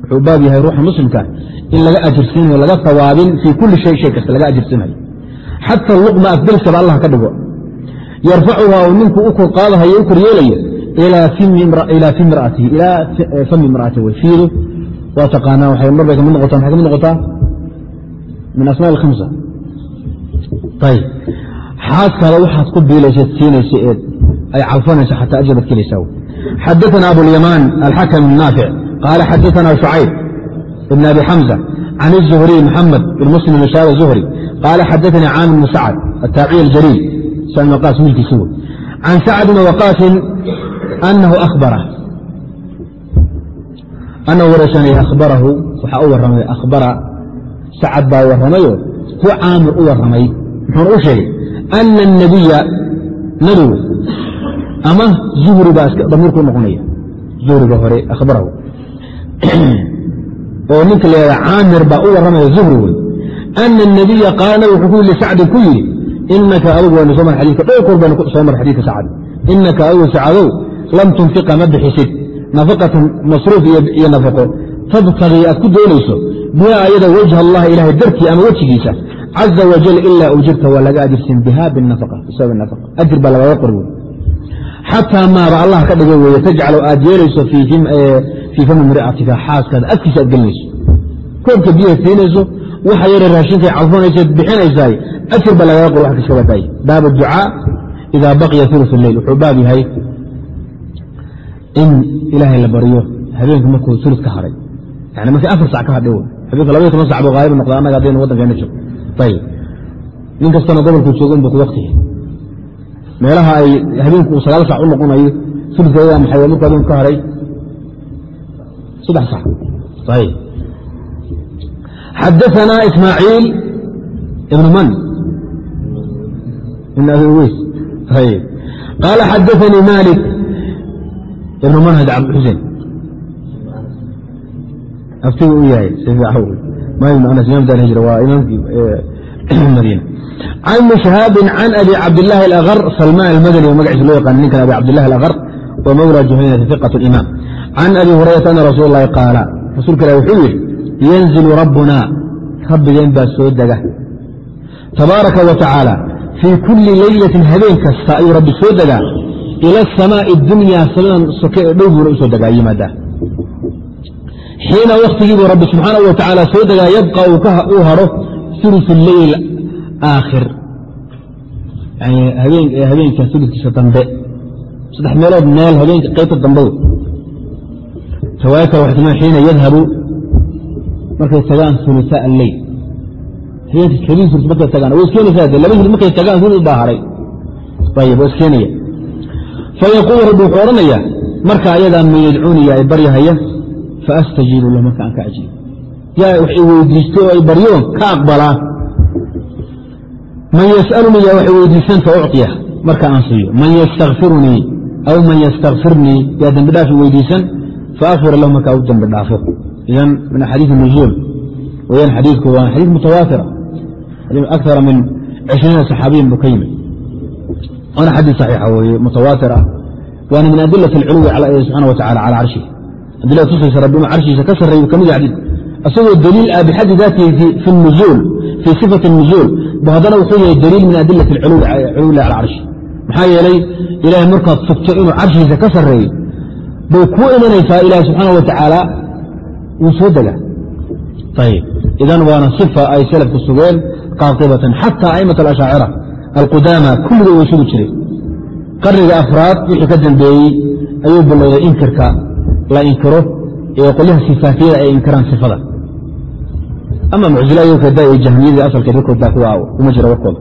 wuxuu baab yahay ruuxa muslimka in laga ajirsiinayo laga hawaabin fii kuli shay shay kasta laga ajirsiinayo xata luqma afdalkaba allah ka dhigo. Yarfacuha oo ninku u kor qaadahayo u yeelayo ilaa fami imraati wey fiidu waa taqaanaa waxay mar bay ka mid noqotaa maxay ka mid noqotaa min asmaa alkhamsa ayib xaaskaada waxaad ku biilaysa siinaysa eed ay calfanaysa xataa ajabaad kelaysaa xadaثana abulyamaan alxakam bn naafic qaala xadaثana شhucayb ibn abi xamza can الzuhriy maxamed bn muslim bn shaab zuhri qaala xadaثanii caamir bn sacd ataaciy aljaliil sacd waqaas wiilkiisi wey can sacd bn waqaasin anahu ahbara anahu warashanay ahbarahu waxaa u warramay ahbara sacad baa warramayo ku caamir u warramay muxuuna u sheegay ana الnabiya nabigu ama zuhri baa damiirku noqonaya. Zuhriga hore ahbarahu oo ninka la yhahda caamir baa u warramaya zuhri wey ana الnabiya qaala wuxuu ku yii sacdin ku yidhi inaka adigu waynu soo mar xadika dhowr koor baynu soo mar xadiidka sacad inaka adigu sacadow lam tunfiqa ma bixisid. Nafaqatan masruuf iyo nafaqo. Tabtagii aad ku doonayso. Biha ayada wajha allahi ilahay dartii ama wejigiisa. Caza wajal ilaa ujirta waa laga ajirsin biha binafaqa ajir baa lagaga qori wey xataa maaba allah ka dhigo weeye tajcalu aad yeelayso fii fami mri'atika xaaskaada afkiisa aad gelinayso koobka biyaha siinayso waxa yare raashinka calfanaysaad bixinaysaay ajir baa lagaga qori wax kaska wadaay baab ducaa idaa baqiya ulu leyl wuxuu baab yahay in ilaahay la baryo habeenku markuu ulu ka haray yani markii afar sac ka hadhay habeenka labaiy toban sac buu haayib noqda annaga haddaynu waddankeena joog ayib nin kastana joogo inbuu ku waktiya meelaha ay habeenku sagaal sac u noqonayo sulkeeda maxay markuu habeenku ka haray? Saddex sac ayib xadaثana ismaaciil ibn man. Ibn abi uweys qaala xadaثanii malik ibn manhaj cabdixusein aftigu u yahay waa imaamkii can ibni shahaabin can abi cabdilaahi alakar salmaan almadani oo magaciisa loo yaqaan ninkan abi cabdillahi alakar wa mawla juhaynata fiqat imaam can abi hurayrata ana rasuul اllahi qaala rasuulka ilah wuxuu yidhi yanzilu rabbuna rabbigeen baa soo dega. Tabaaraka wa tacaala fii kulli leylatin habeen kasta ayuu rabbi soo degaa ila asamaa'i dunyaa samadan soke ee dhow buuna u degaa yimaadaa. Xiina waktigiibuu rabbi subxaanahu wa tacaala soo degaa yabqa uu haro ulu leyl aakhir. Habeenka ulukiisa dambe saddex meelood meel habeenka qaybta dambe riwaayo kale waxay tilmaa xiina yadhabu. Markay tagaan ulusaa alleyl habeenka keliya sulus markay tagaan way iskeenaysaa de laba sulus markay tagaan sulus baa haray ayib waa iskeenaya. Fayaquulu rabbi wuxuu odhanayaa marka ayadaa man ay baryahaya faastajiibu lah marka aan ka ajiibo yaa wax i weydiisto oo ay baryoon ka aqbalaa man yasalunii yaa wax i weydiisan fa ucطiya marka aan siiyo man ystakfirunii aw man ystakfirnii yaa dembi dhaaf i weydiisan faakfira lahu markaa u dembi dhaafo idan min axaadiiث nuzuul weyaan xadiidku waa xadiiث mutawaatira akara min cishriina saxaabiyin buu ka yimid waana xadiid saxiixa weye mutawaatir ah waana min adilaة اlculuwi subxana wa tacala calى carshihi adilada tusaysa rabbi inuu carshiisa ka sarreeyu ka mid yahay xadiidku isagoo daliil ah bixaddi daatihi fii sifati nuzuul bu haddana wuxuu yahay daliil min adilat culuwi cala carshi maxaa yeelay ilahay markaad sugto inuu carshiisa ka sarreeyo bay kuu imanaysaa ilahi subxaana wa tacaala wuu soo dega idan waana sifa ay salafku sugeen qaatibatan xataa a'imat alashaacira alqudaama kulligood way sugi jireen qarniga afraad wixii ka dambeeyey ayuu bilowday inkirka la inkiro ee qolyaha sifaatiyada ay inkiraan sifada ama iyokada iyo jahmiyadii baa kuwa kuma jira warkooda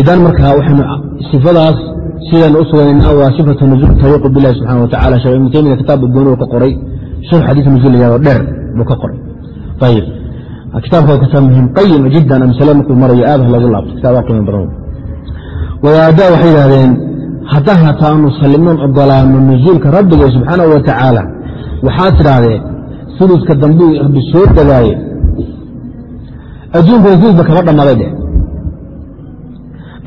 idan markaa waxaynu sifadaas sidaynu u suganayna waa sifatu nuzuul tariiqu bilahi subxana wa tacala ibnu taymiya kitaab dooni ka qoray sharx xadiis nuzuul iyadoo dheer buu ka qoray ayib kitaabka waa kitaab muhiim qayim jiddan masale markuu marayo aad lagu laabto kitaab waa qiimo badan wadaaddaa waxay yidhahdeen haddaan hataanu sallimnoon ogolaano nuzuulka rabbiga subxaana wa tacaala tidhaahdeen uluska dambuu rabbi soo degaaye. Adduunkuna ulusba kama dhammaaday dheh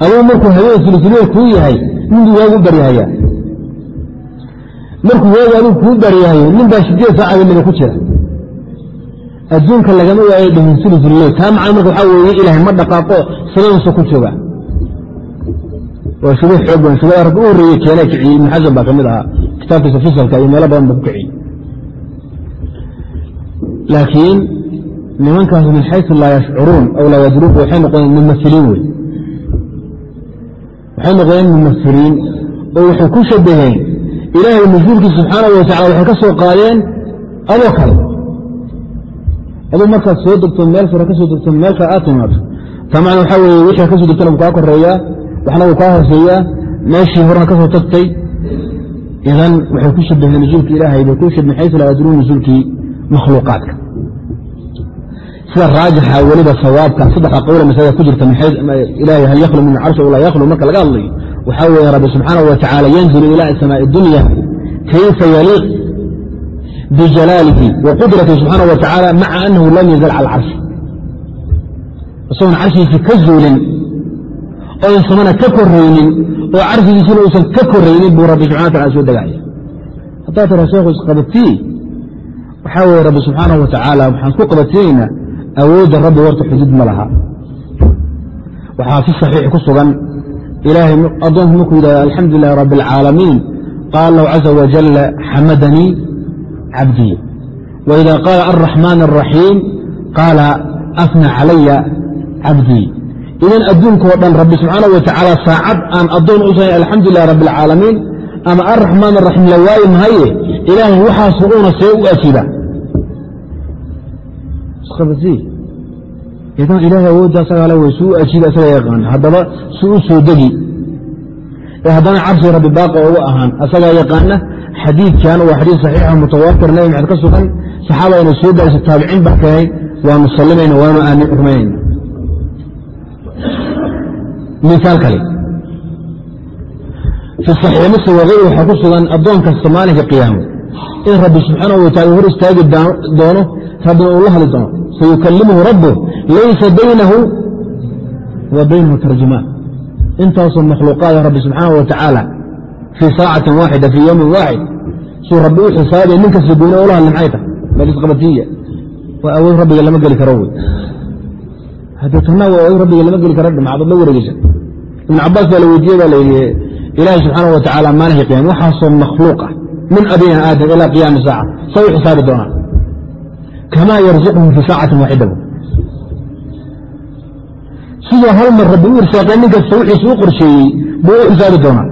aduu markuu habeen ulusuleel kuu yahay ninbuu waagu baryahayaa. Markuu waagu aduu kuu baryahayo nin baa sideed saacadinaba ku jira. Adduunka lagama waayo dhihin ulusuleyl taa macna marka waxaa weeye ilaahay ma dhaqaaqo sababisa ku jooga waa shubux xoog badan. Shubada rag u horreeye keenee kiciyey. Ibnu xasan baa ka mid ahaa. Kitaabkiisa fisalka iyo meelo badan ba ku kiciyey laakiin nimankaas min xayu laa yashcuruun aw laa yadruun waxay noqdeen mumahiliin wey waxay noqdeen mumahiliin oo waxay ku shabaheen ilaahay subxaanahu wa tacala waxay ka soo qaadeen adoo kale. Aduu markaad soo degto meel sare ka soo degto meel kale aad timaado. Taa macna waxaa weeye wixii ka soo degtana wuu kaa koreeyaa waxna wuu kaa hooseeyaa meeshii horena ka soo tagtay. Idan waxay ku shabaheen nusuulki ilaahay bay ku shabaheen xayu laa yadruun nusuulkii makhluuqaadka. Sida raajixa weliba sawaabka saddexda qowle masalada ku jirta ilahay hal yakhlu min carshi laa yakhlu marka laga hadlayo waxaa weeye rabbi subxaanahu wa yanzilu ilaa samaaءi dunya kayfa yaliiq bijalaalihi wa qudratihi subxaana wa tacaala maca anahu lam yazal cala alcarshi isagoon carshigiisi ka zuulin oo insamana ka koraynin oo carshigiisina uusan ka koraynin buu rabbi subxana wa tacala soo degaya. Haddaad tara sheekhu isqabatii waxaa weye rabbi subxaanahu wa tacaala waxaan ku qabatinaynaa awoodda rabbi horta xuduud ma laha. Waxaa si saxiix ku sugan ilaahay addoonku markuu yidhahdo alxamdu lilahi rabbi alcaalamiin qaala lahu caza wajalla xamadanii cabdii waida qaala alraxmaan alraxiim qaala afna calaya cabdii idan adduunkao dhan rabbi subxaana wa tacaala saacad aan addoon u sahay alxamdu lilah rabbi alcaalamiin ama alraxmaan araxiim la waayi mahaye ilaahay waxaasu uuna see u ajiiba idan ilaahay awoodda asagaale way suu u ajiiba asaga yaqaan haddaba si u soo degi ee haddana cabsi rabbi baaqa ugu ahaan asagaa yaqaana xadiidkan waa xadiid saxiixa mutawaatir nabi maxamed ka sugan saxaabadayna soo gaarisa taabiciin baa keenay waanu sallimayna waanu aamin rumaynayna miaal kale fi saxiix muslim wagayri waxaa ku sugan addoon kasta maalinka qiyaamo in rabbi subxaanahu watacala hor istaagi doono rabbina uu la hadli doono. Sayukalimuhu rabbuh laysa baynahu wa baynahu tarjumaan. Intaasoo makhluuqaada rabbi subxaanahu wa tacaala fii saacatin waaxida fii yowmin waaxid suu rabbi u xisaabay nin kasta gooni oo la hadli maxay tahay bal isqabatiya waa awood rabbiga lama geli karo wey haddii tanna waa awood rabbiga lama geli karo dhimacdood la wareegeysa ibn cabaas baa la weydiiyey baa layidhi ilaahi subxaana wa tacaala maalinka qiyama waxaasoo makhluuq ah min abina aadam ilaa qiyaami saaca say u xisaabi doonaan kamaa yarzuquhum fii saacatin waaxida sidoo hal mar rabbi u irsaaqay nin kasta wixiisa u qorsheeyey buu u xisaabi doonaa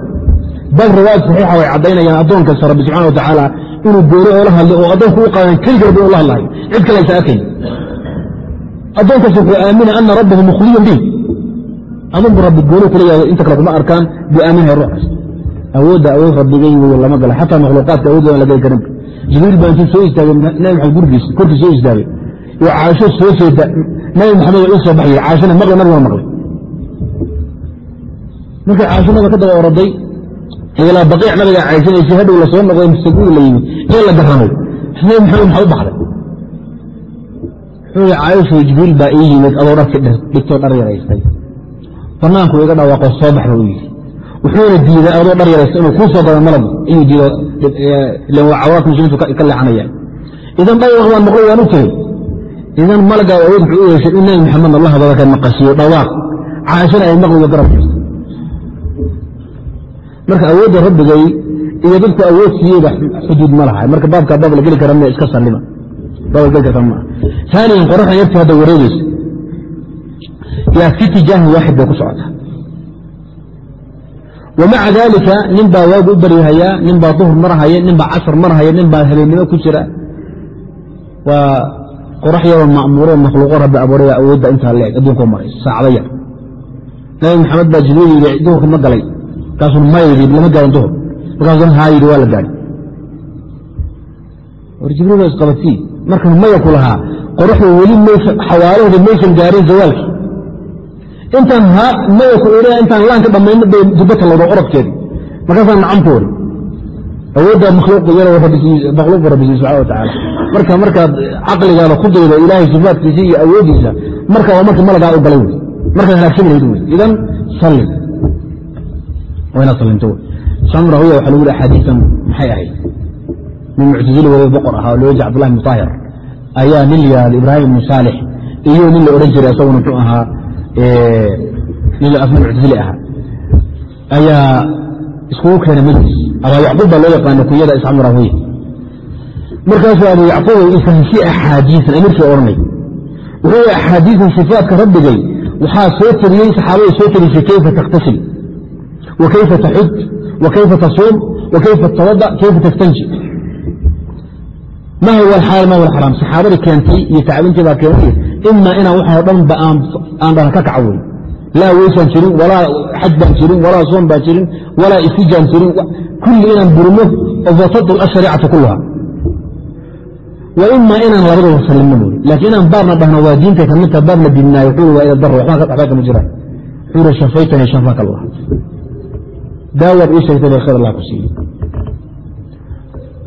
bal riwaayad saxiixa way caddaynayaan addoon kasta rabbi subxana wa tacaala inuu gooni oola hadlay oo addoonku u qaadan keliga rabbi ula hadlayo cid kale aysa arkayn addoon kasta wuxuu aamina ana rabbahu mukhliyun bih adunbu rabbi gooni kula yaado inta kale kuma arkaan buu aaminaya ruux kasta awoodda awood rabbigay wey lama gala. Xataa makhluuqaadka awoodoodan la geli karinba jibriil baa intuu soo istaagay nabi maxamed gurigiisa korkii soo istaagay. Caasho soo jeeda nabi maxamed ii soo baxyay caashana maqli nabiguna maqlay markay caasho nabiga ka daba oraday ilaa baqiic nabiga caysanaysay hadhow la noqday mustaqbil la yimi ee la garamay nabi maxamed maxaa u baxday. Wuxuu caayisho jibriil baa ii yimid adoo dharki dhigtoo dhar yaraystay banaanku iga dhawaaqo soo baxba u yidhi wuxuuna diiday adoo dhar yaraysta inuu kuu soo gado malab ayuu diiday waa cawraadka muslimiintu ka leexanayaan. Idan dhawaq waan maqlay waan u tegey idan malagaa awood wuxuu u yeeshay in nabi maxamedna la hadalka maqasiyo dhawaaq. Caashana ay maqliga garab jirto. Marka awoodda rabbigay iyo dadku awood siiyeyba xuduud ma laha. Marka baabkaa baab la geli kara ma iska sallima. Baab la geli karta maa aaniyan qoraxdan yartii hadda wareegeysa yaa fi tijaahin waaxid bay ku socotaa wamaca daalika nin baa waagu u baryahayaa nin baa duhur marhaya nin baa casr marhaya nin baa habeennimo ku jira waa qorax yaroo makhluuqo rabbi abuuraya awoodda intaa leeg adduunko maray saacdo yar nabi maxamed baa jibriil yidhi duhurka ma galay markaasuu maya lama gaarin duhur markaasuna haa yidhi waa la gaari war jibriil waa isqabatii marka maya ku qoraxdu weli xawaalahooda maysan gaarin zawaalki intaan maya ku iriya intaan laanka dhammayno bay dubba tallowda orodkeedi markaasaan nacamkoori awoodda makhluuq yaro makhluuqu rabbi subxana wa tacaala marka markaad caqligaada ku daydo ilaahay sifaatkiisa iyo awooddiisa marka waa marka malagaa u galay wey. Markaad halaagsami lahayd wey. Idan sallim. Waa inaad sallimto wey. Samra huya waxa lagu yihi axaadiisan maxay ahayd? Nin muctazili waliba boqor ahaa oo cabdullahi ibnu ayaa nin la yihahdo ibraahim ibnu saalix. Iyo nin la odhan jiray asaguna muxuu ahaa muctazili ahaa ayaa iskugu keenay majlis. Abaa yacquub baa loo yaqaana kunyada iscamra huye markaasuu abu yacquub ifahsi axaadiisan amirkii odhanay wuxuu yihi axaadiisan sifaatka rabbigay waxaa soo tabiyey saxaabada soo tabisay kayfa takhtasil wa kayfa taxuj? Wa kayfa tasuum? Wa kayfa tawada kayfa taftanji? Ma huwa alxalaal ma huwa alxaraam. Keentay iyo tacabintii baa keentay imaa inaan waxoo dhan ba aan dhana ka kaca wey laa weysaan jirin walaa xaj baan jirin walaa soom baan jirin walaa istijaan jirin kulli inaan burino oo fatadul kulluha wa imaa inaan labadaba sallimno mooy laakiin inaan baarna dhahno waa diinta ka midta baarna diidnaayo wuxuu waa ila dar waxbaa kama jiraan wuxuu ri shafaytani shafaka allah daawaad ii sheegtay bay khayr allah ku siiyey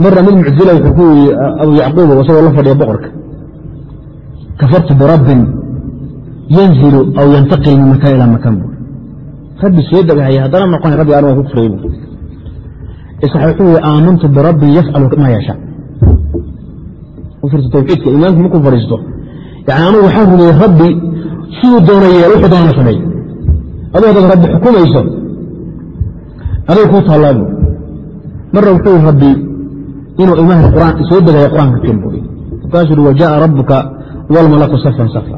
marna mid muctila wuxuu ku yii abu yacquub isagoo la fadhiya boqorka kafartu birabbin yanzilu aw yantaqil min makaan ilaa makaan bu rabbi soo degahaya haddana noqon rabbi anu waa ku kufrey bu isa wuxuu yii aamantu birabbin yafcalu maa yashaa u fiirsa tawxiidka imaamku markuu fadhiisto yani anugu waxaan rumeeyey rabbi siduu doona yeel wuxuu doona sameey aduu haddaad rabbi xukumayso aday kuu taallaabu marna wuxuu rabbi inuu imaha quraan soo degaya qur'aanka ken bu wajaءa rabuka wاlmalaku safan safa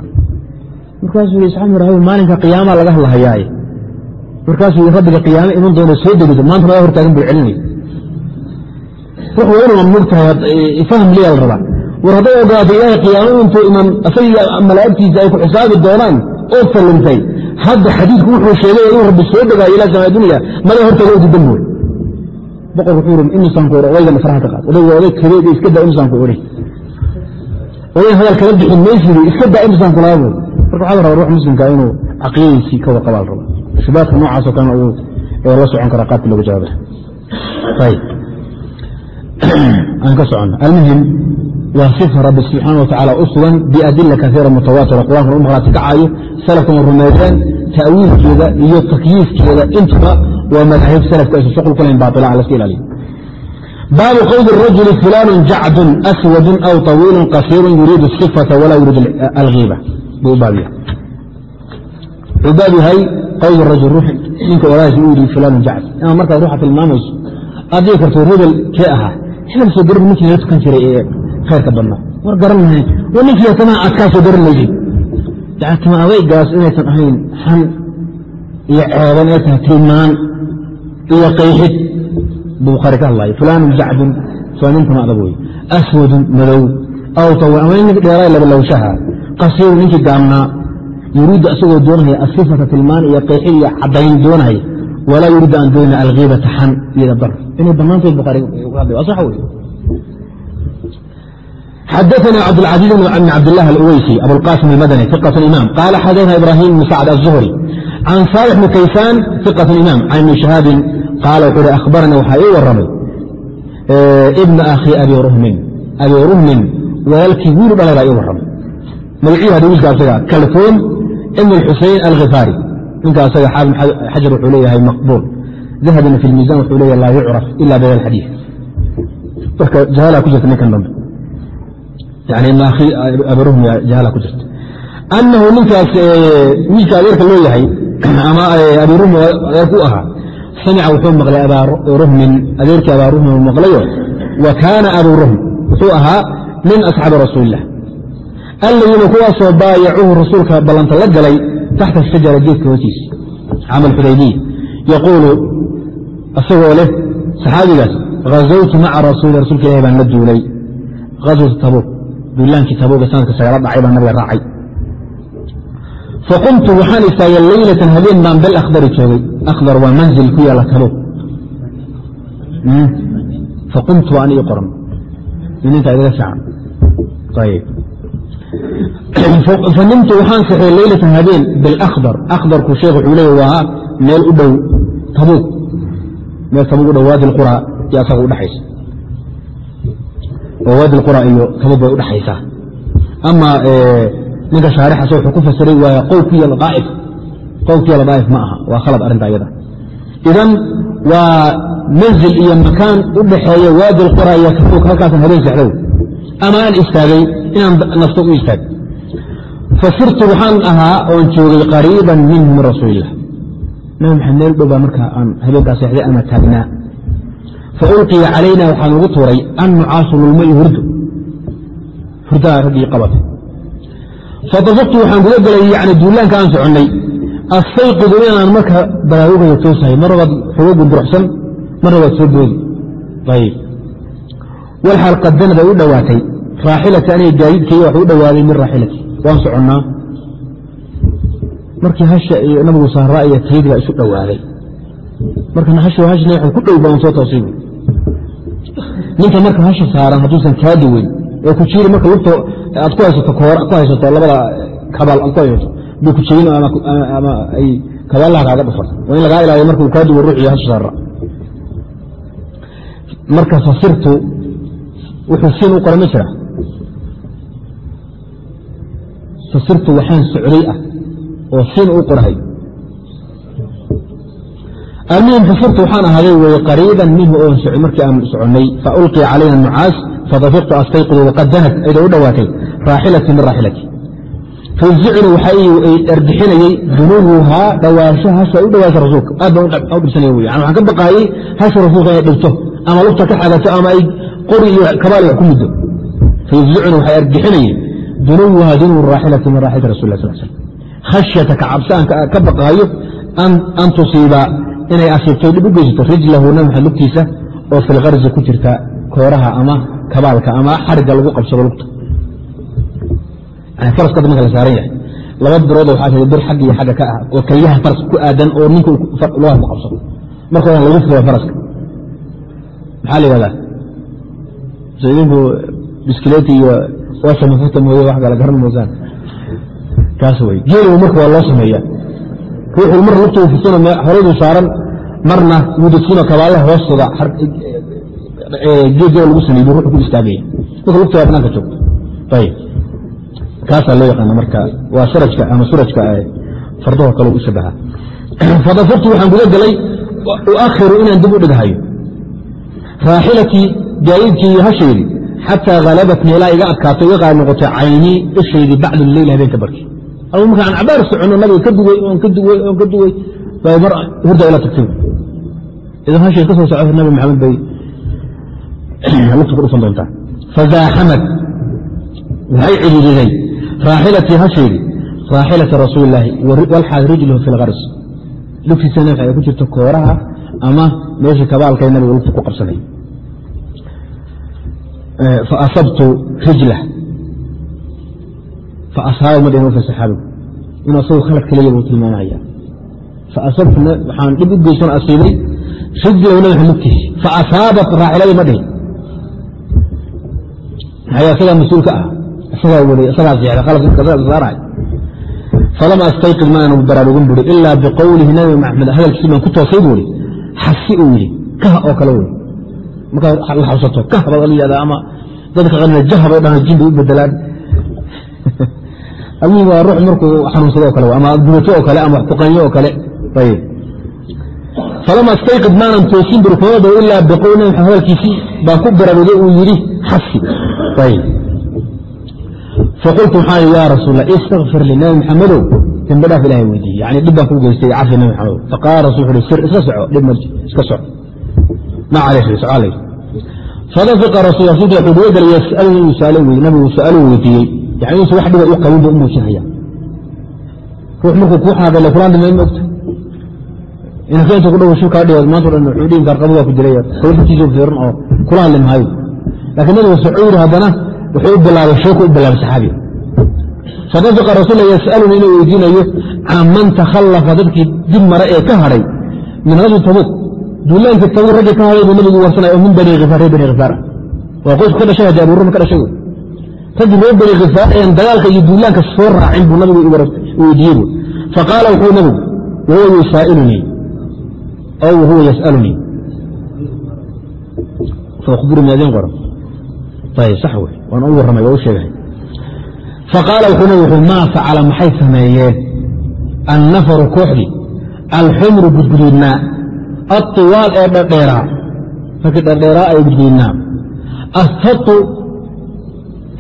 markaasuu yhi isxaab miraawi maalinka qiyaama laga hadlahayaaye markaasuu yii rabbiga qiyaame iman doona soo degiso maanta laga hortaagan buu celinay rux waa inuu mamnuuc tahay fahm liya la rabaa. War hadday ogaato ilaahay qiyaamo intuu iman asaga malaa'igtiisa ay ku xisaabi doonaan oo sallintay hadda xadiidku wuxuu sheegay inuu rabbi soo dhegaayo ilaa samaa dunya mada hortaaga u didan wey boqor wuxuu ri imisaan ku odhan odayga masraxa ka qaad. Odayga oday kabeeda iska daa imisaan ku odhi oday hadal kala bixin maysiri iska daa imisaan ku laabo. Marka waxaa la rabaa ruux muslimka inuu caqiidadiisii ka warqabaa la rabaa noocaasoo kalena uu la socon karaa qaabkii looga jawaaba ayib aan ka soconna almuhim waa sifa rabbi subxaana watacaala u sugan biadila kaiira mutawaatira qur'aankan u maqlaati kacaayo salafkuna rumeeyeen ta'wiilkeeda iyo takyiifkeeda intuba waa madaahib salafka aysan shuqul ku lahayn laska ilaaliyo baabu qowli rajuli fulaan jacdun aswadu aw طawiilu qasiiru yuriidu sifata walaa yuriid alhiiba buu u baab yahay wuxuu rajul ruux ninka walaasi u yidhi fulaan jacd. Ama markaad ruuxa tilmaamayso aad karto hebel kee ahaa hebel soo garan ninkii la tukan jiray ee khayrka badnaa war garan mahay war ninkii tamaa aad garan maysid yani tama adaygaas inaysan ahayn xan iyo ceeban ay tahay tilmaan iyo qayxid buu bukhaari ka hadlaya fulaanun jacdun waa nin tama adag wey aswadun madow aw tawi ama nin dheeray labalowshaha qasiiru ninkii gaamnaa yuriiddu asagoo doonaya asifata tilmaan iyo qayxid iyo caddayn doonaya walaa yuriiddu aan doonaya alkiibata xan iyo dar inay bannaantayd bukhaari uga hadlay waa sax wey xadaثna cabdالcaزيز بن cabdالlah اlweysi abوlqاsim الmadني ثiqة imam qal xadaثna ibrahim بn sacd الزhري can صالح بn kaysaan ثiqة imam can ibni شhahaabin qaala wuxuu hi akhbarnii waxaa ii warramay ibna akhii abi ruhmin abi ruhmin walaalkii wiilu dhalay baa ii warramay magaciihi haddii wiilka asaga kalfuun ibn alxusein alkhifaari ninka asaga xaafid xajar wuxuu leeyahay maqbuul dahabina fi lmiizan wuxuu leeyahay laa yucraf ila bihada alxadiid marka jahalaa ku jirta ninkan dambe yani ibna akhii abi ruhmi jahalaa ku jirta annahu ninkaas wiilka adeerka loo yahay ama abi ruhmi adeerku ahaa samica wuxuu maqlay abaruhmin adeerkii abaaruhmi u maqlayo wa kaana abu ruhm wuxuu ahaa min asxaabi rasuulilah alladiina kuwaasoo baayacuuhu rasuulka ballanta la galay taxta shajara geedka hoostiisa camal xudaybiya yaquulu asagoo leh saxaabigaas hazawtu maca rasuuli rasuulka ilahi baan la duulay azwata tabuuk duulaankii tabuuga sanadka sagala dhacay baa nabiga raacay faqumtu waxaan istaagay leylatan habeen baan bel akhdari joogay akhdar waa manzil ku yaalla tabuuk faqumtu waan ii qoran ininta idaga fiican fanimtu waxaan saxay leylatan habeen bilakhdar akhdarku sheekh wuxuu leeya waa meel u dhow tabuuk meel tabuuk u dhow waadi lqura iyo asaga udhexaysa oo waadi lqura iyo tabuuk bay udhexaysaa ama ninka shaarixas wuxuu ku fasiray waa qow ku yaalla daaif qow ku yaalla daa'if ma aha. Waa khalad arrinta ayada idan waa manzil iyo makaan u dhaxeeya waadi lqura iyo tabuuk halkaasan habeen sexdow ama aan istaagay inaan nafto u istaag. Fasirtu waxaan ahaa oon joogay qariiban minhu min nabi maxamed meel dhow baa markaa aan habeenkaa seexday ama taagnaa. Fa ulqiya calayna waxaa lagu tuuray an nucaasu hurdo hurdaa raggii qabatay fatafaqtu waxaan guda galay yani duulaanka aan soconnay astayqidu inaan marka baraarugaya toosahay mar waad xogo gundurxsan marna soo boodi. Ayb walxaal qadana bay u dhowaatay raaxilati aniga gaadiidkayga wax u dhowaaday min raaxilati. Waan soconnaa. Markii hasha iyo nabigu saaraa iyo taydii baa isu dhowaaday markana hasha hashna ku dhow baan soo toosay. Ninka marka hasha saaran hadduusan kaa duweyn oo ku jiiri marka lugta aad ku haysato ku haysato labada kabal aad ku haysato buu ku ama ay kabaalaha kaaga dhufarto waa in lagaa ilaaliyo marka uu kaa duwo ruuxiyo saara marka fasirtu wuxuu siin u qoray ma jira fasirtu waxaan socday ah oo siin u qorahay almuhim fasirtu waxaan ahaaday weye qariiban minhu oon soco markii aan soconnay. Faulqiya calayna nucaas fadafiqtu astayqidu waqad danat ayda u dhowaatay raaxilatii min raaxilati. Fayzicnu waxa erbixinayey dunuwuhaa dhawaansha hasha u dhawaasha rasuulka. Aad baan u dhibsanaya wy waxaan ka baqaayey hasha rasuulka inay dhibto ama lugta ka xagato ama ay qori iyo kabaali wax ku muddo. Fayzicnu waxay erbixinayeen dunuwuhaa dunuw raaxilati min raaxilati rasul lah slam khashyata ka ka baqaayo an tusiiba inay asiibto dhib u geysato rijlahu lugtiisa oo filkarzi ku jirta kooraha ama kabaalka ama xarigga lagu qabsado lugta. Faraska marka la saaran yahay laba birood waxaa tii bir xagg iyo xagga ka ah oo keliyaha faras ku aadan oo ninka lugaha ku qabsado. Marka waa lagu fuda faraska. Maxaa la yihahdaa so idinku biskileeti iyo washa mafuta mooye wax kala garan moosaan. Kaas wey geeligu marka waa loo sameeya ruuxu mar lugta u fusano horaduu saaran marna wudadsiino kabaalaha hoostooda geedoo lagu sameeyey ruuxu ku istaagaya. Marka lugta waa banaanka joogto. Ayib. Kaasaa loo yaqaana marka waa surajka ama surajka fardaho kale u shabaha fadafirtu waxaan guda galay uakhiru inaan dib u dhighayo raaxilatii gaayidkii iyo hashaydii xataa halabatni ilaa iga adkaato iga noqotay caynii ishaydii bacdu leyl habeenka barkii adu markaan cabaar soconno nabiga ka duwey oon ka duwey oon ka duwey bay mar hurda ila tagtay. Idan hashayd ka socota nabi maxamed bay lugta ku dhufan doontaa. Fazaaxamad waxay cidhiiriday raaxilatii hashaydii raaxilata rasuuli illaahi walxaad rijluhu fi lkars lugtiisa nabi ay ku jirto kooraha ama meeshii kabaalkay nabiga lugta ku qabsanay faasabtu rijlah faasaaba ma dhihin marka saxaabigu inuu asagu khalad kaliya buu tilmaamaya faasabtu waxaan dhib u geysan asiibay rijlahu nabi maxamed lugtiisi faasaabat raaxiladii ma dhihin maxay asagaa mas'uulka ah. Isagaa waday isagaa seexday khaladka saaray falama astayqid maanu baraarugin buri ilaa biqowlihi nabi maxamed hadalkiisi baan ku toosay buuri xasi uu yidhi kah oo kale wey markaa la xabsato kah baa la yihahdaa ama dadka qanina jah bay dhahaan jin u bedelaan almuhim waa ruux markuu xanuunsado o kale ama gubato oo kale ama kuqanyo oo kale falama astayqid maanan toosin dhow ilaa maxamed hadalkiisii baan ku baraarugay uu yidhi xasi faqultu waxaa ya rasuul istakfir li nabi maxamedow dembe ilahay weydiiye yani dhib baan geystay cafi nabi maxamedow faqaala rasul wuxu sir iska soco dhib ma iska soco ma caleyh soco caleyh fadafiqa rasul rasulka wuxuu dhiga galay yasaluni inuu suaalo weydiye nabigu su'aalo weydiiyey inuusa wax dhiba u qabin ba u ruux markuu kuu xanaaqay kulaan dhimay ma ogta. Inaka inta ku dhow shu kaa dhigo maanta dhan wuxuu dhihin ku dilaya kawlkiisu fiiran oo kula hadli maayo laakiin nabigu soco yidhi haddana wuxuu u bilaabay sheeku u bilaabay saxaabiga fadafiqa rasuul yasaluni inuu weydiinayo can man takhallafa dadkii dib mare ee ka hadhay min raswi tabuuk duulaankii tabuuk raggii ka hadhay buu nabigu warsanaya oo min bani khifaar reer bani khifaar waa qoysku ka dhashay haddii abuurama ka dhashay. wey raggii reer bani khifaar een dagaalka iyo duulaanka soo raacin buu nabigu weydiiyey bu faqaala wuxuu nabigu wahuwa yusaa'ilunii aw wahuwa yas'alunii waan u warramay waa u sheegahay. Faqaala wuxuu nabig wuxuu maa facala maxay sameeyeen? Annafaru kooxdii alxumru gudguduudnaa alطiwaal ee dherdheeraa markii dherdheeraa ay gudguduudnaa astatu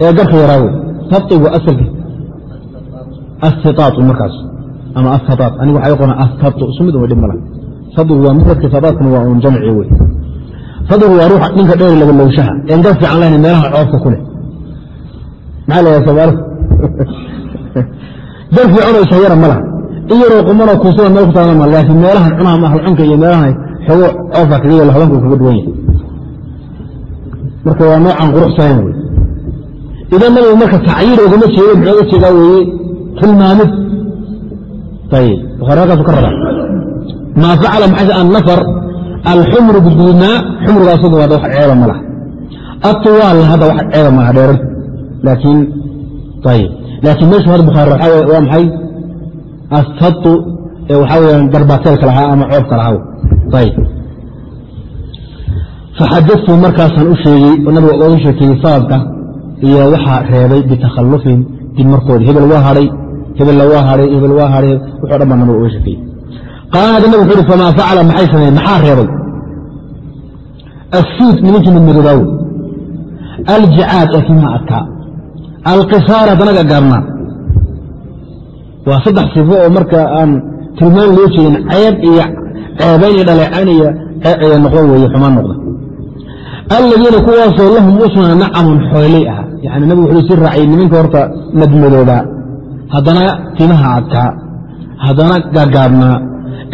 ee garka yaraa wey taigu asalki astitaatu markaas. Ama astataat anigu waxay qona astatu isu mid uma dhib mala tadigu waa mufradka tataatna waa un jamci wey tadigu waa ruuxa ninka dheeri laba lowshaha een gar fiican lahayn meelaha coofka ku leh. Maxaa la soomaalidu dar fiicanoo ishayara ma laha. In yaroo qumanoo kuusada meel ku taagna ma laakiin meelahan cunaha ma halcunka iyo meelahan xogo coofa kaga yalo habanku kaga duwan yahay. Marka waa noocan quruxsanayn wey idan nabigu marka tacyiir ogama jeedo muxuu oga jeedaa weeye tilmaamid ayib bukhari halkaasu ka rabaa. Maa facala maxay annafar alxumru gudgududnaa xumrigaasadu hadda wax ceeba ma laha. Atuwaalna hadda wax ceeba malaha dheeran laakiin ayib laakiin meeshu hadda bukhaari waa maxay? Astatu ee waxaa weyaan garbaateelka lahaa ama coobka lahaa ayib faxadatu markaasaan u sheegey oo nabiga ooga sheekeeyey sababka iyo waxaa reebay bitakhallufihim dib markoodi hebel waa hadhay hebella waa hadhay hebel waa hadhay wuxoo dhan baa nabiga oga sheekeeyey qaala hadda nabig wuxu uhi famaa facala maxay sameeyeen? Maxaa reebay? Assuud nimankii midmadoobaawey aljicaad ee kimaa adkaa alqisaar haddana gagaabnaa waa saddex sifo oo marka aan tilmaan loo jeedin ceeb iyo ceebayn iyo dhaleecayn iyo ceeciya noqdo weeye xumaan noqda aladiina kuwaasoo lahum u sugnaa nacamun xooley ah yani nabig wuxuu si raaciyey nimanka horta madmadoobaa haddana timaha adkaa haddana gagaabnaa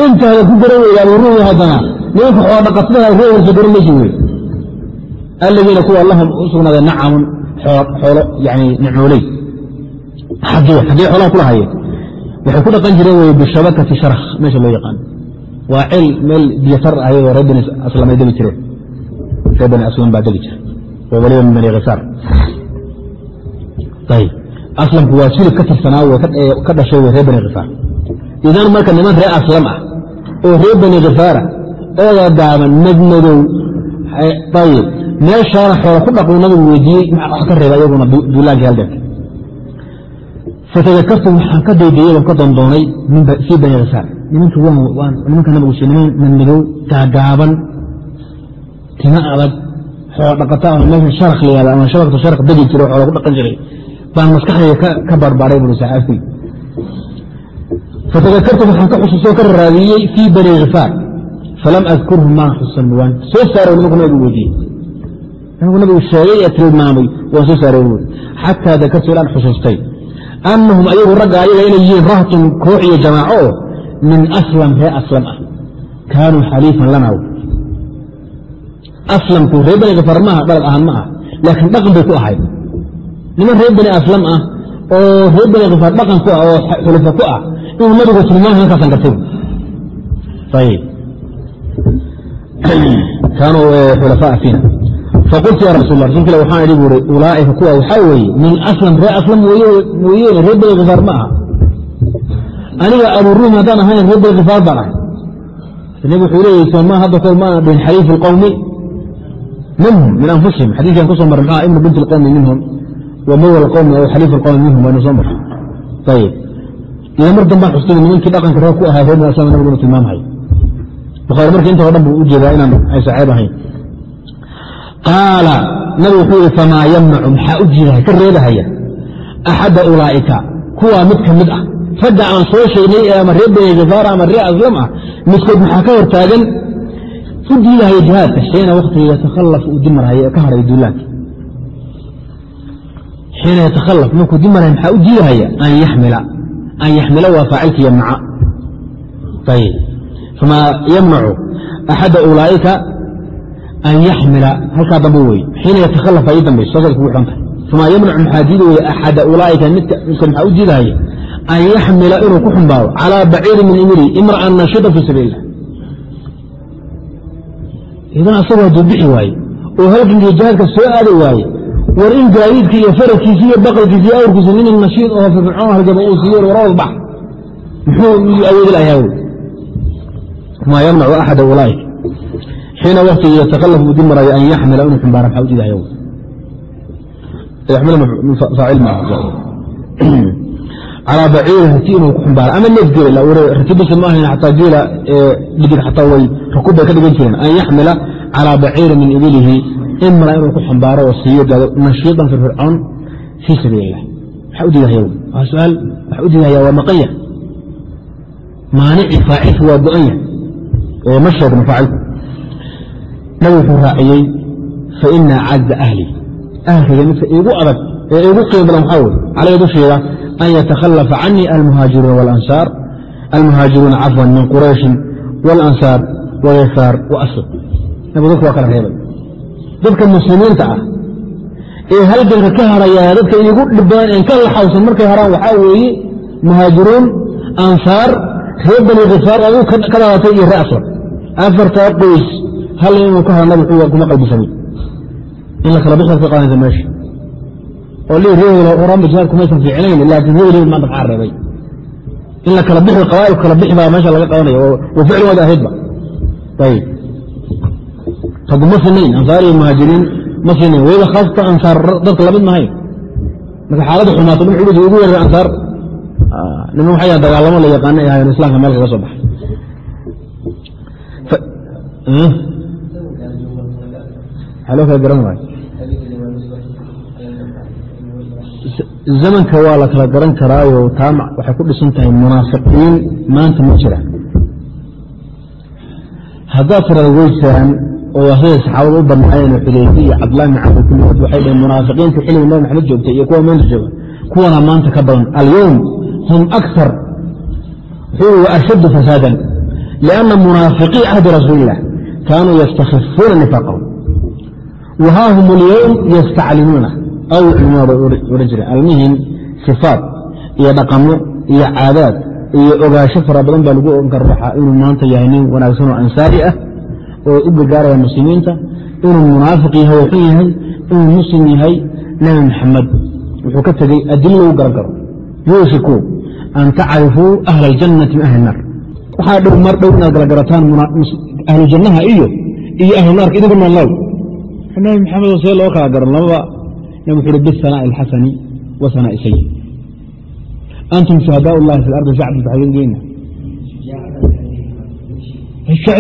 intaada ku garan weyda aburuhu haddana nimanka xoodhaqatada reewarsa garan maysa wey aladiina kuwa lahum u nacamun xoolo yani nicmooley xagee xaggee xoolaha kula waxay ku dhaqan jireen wey bishabakati sharakh meesha loo yaqaan waa cel meel biyatar ahayoo reer bani aslam ay degi jireen reer bani aslam baa degi jira oo waliba min bani khisaar aslamku waa silib ka tirsanaa ka dhashay w reer bani khisaar idan marka niman reer aslam ah oo reer bani khisaara ooda gaaban madmadow ayb meeshaana xoola ku dhaquu nabigu weydiiyey wax ka reeba iyaguna duulaankii haldeerka fatadakartu waxaan ka daydeeyey oon ka dondoonay fii bani khisaar nimanka nabigu niman madmadow gaagaaban tima adag xoola dhaqata ah meesha sharak la yihahda ama shabakta sharak degi jiro xoola ku dhaqan jiray baan maskaxdayda ka barbaaray buri saxaafiy fatadakartu waxaan ka xusuusoo ka raadiyey fii bani khifaar falam adkurhu maan xusan waan soo saaro nimanku nabigu weydiiyey. Nimanku nabigu sheegay ee tilmaamay waan soo saaray buuri xataa dakartu ilaan xusuustay annahum ayagu ragga ayaga inay yihiin rahtun koox iyo jamaaco oo min aslam ree aslam ah. Kaanuu xaliifan lanaw aslamku reer bani khifaar maaha dhalad ahaan ma ah laakiin dhaqan bay ku ahayd niman reer bani aslam ah oo reer bani khifaar dhaqan ku ah oo xulufo ku ah inuu nabigu tilmaamay halkaasaan gartay kaanuu xulafaa fiina faqultu ya rasul la rasulka waxaan idhi buuri ulaa'ika kuwa waxaa weeye min aslam ree aslam mooyeene reer bani khifaar ma aha aniga aburuum haddaan ahayn reer bani khifaar baan ahay nabi wuxuu leeyahy sooma hadda kor maana dhihin xaliifu اlqowmi minhum min anfusihim xadiikan ku soo mar mxu ibnu binti اlqowmi minhum wa mawla qowmi aw xaliifu اlqowmi minhum waynu soo marray ayib ila mar dambaan xustay nimankii dhaqanka reer ku ahaa reer bani aslama nabiguna tilmaamhay bukhaari marka inta o dhan buu u jeedaa inaan aysa ceeb ahayn qaala nabi wuxuu yihi famaa yamnacu maxaa u jiidahay ka reebahaya axadda ulaa'ika kuwaa mid ka mid ah ragga aan soo sheegnay ama reer u diidahaya jihaadka xiina waktiga yatakhallaf uu dimarhayo ka hadhay duulaanka. Xiina yatakhallaf markuu dimarhaya maxaa u diidahaya an yaxmila. An yaxmila waa faacilka yamnaca ayib famaa yamnacu axadda ulaa'ika an yaxmila. Halkaa dambe wey. Xiina yatakhallaf ay dambayso saasad kugu famaa yamnacu maxaa diidi weye axada ulaa'ika midka maxaa u diidahaya an yaxmila inuu ku xumbaaro calىa baciiri min imri imra'an nashida fii sabiil ilah idan asagoo bixi waaye oo halgankii jihaadka soo aadi waaye war in gaadiidka iyo faradkiisi iyo baqalkiisi iyo awrkiisa nin nashiid oo firfircoon halgaba uu siiyo warawad bax. Muxuu awoodi lahaa wy maa yamnacu axada ulaa'ik. Xiina waktigii yatakallaf uu dimarayo an yaxmila inuu xumbaaro maxaa u diidahaya faacil ma calaa baciirin rati inuu ku xumbaaro ama neef geela rati bas ma ahayn xataa geela dhidig xataa way rakub bay ka dhigan jireen an yaxmila calaa baciirin min ibilihi imra inuu ku xambaaro oo siiyo gaado nashiidan firfircoon fii sabiil su'aal waxaa u waa maqanya maanici faacilku waa go-an yahay ma sheegno faacilku nabi wuxuu raaciyey fa ina caza ahli ahalkayga midka iigu adag ee iigu qiimo badan waxaa wey calaya dusheeda an yatakhalafa canii almuhaajiruuna cafwan min qurayshin walansaar wayasaar wa asad nabigu waa kala reebay. Dadka muslimiinta ah ee halganka ka haraya dadka iigu dhib badan een ka laxawsan markay haraan waxaa weeye muhaajiruun ansaar reer bani khifaar aduu ka dhalatay iyo ree asad afartaa qoys hal inuu ka haro nabi kuma qalbisamin in la kala bixi ka qadanaysa meesha oo lii reehel oranba jihaad kumaysan fiicnayn laakiin reehel maanta maxaa reebay in la kala bixi qabaa'il kala bixi baa meesha laga qadanaya wa ficli waad ahaydba ma sinayn ansaar iyo muhaajiriin ma sinayn weliba khaasata ansaar dadka la mid mahayn marka xaaladda xumaato min cudud ugu weerar ansaar. Niman waxay dagaalamo la yaqaana ay ahayen islamka meel kaga soo baxay. Maxaa loo kala garan waayo zamanka waa la kala garan karaayo taa waxay ku dhisan tahay munaafiqiin maanta ma jira. Haddaad tirada way jiraan oo siday saxaabada u badnaayeen xudeyfi iyo cabdulahi bin camr kulligood waxay dhaheen munaafiqiinta xilliga nabi maxamed joogtay iyo kuwa maanta jooga. Kuwana maanta ka badan alyowm hum akar wa ashaddu fasaadan lianna munaafiqii ahdi rasuulilah kaanuu yastakhifuuna nifaaqahum wa haa hum alyowm yastaclimuuna aw bay odhan jireen almihim sifaat iyo dhaqamo iyo caadaad iyo ogaansho fara badan baa lagu ogan kara ruuxa inuu maanta yahay nin wanaagsan oo ansaari ah oo u gargaaraya muslimiinta inuu munaafiq yahay oo xun yahay inuu muslim yahay nebi maxamed wuxuu ka tegey adilo lagu garan karo yuusiku an tacrifuu ahla aljannati min ahli naar waxaa dhow mar dhow inaad kala garataan ahlu jannaha iyo iyo ahlu naarka idinku noolnool nebi maxamed see loo kala garan lamaba nab wuxu uhi bisanaa'i alxasani wa sanaa'i sayi antum shuhadaa llahi fi lardi geyna bixin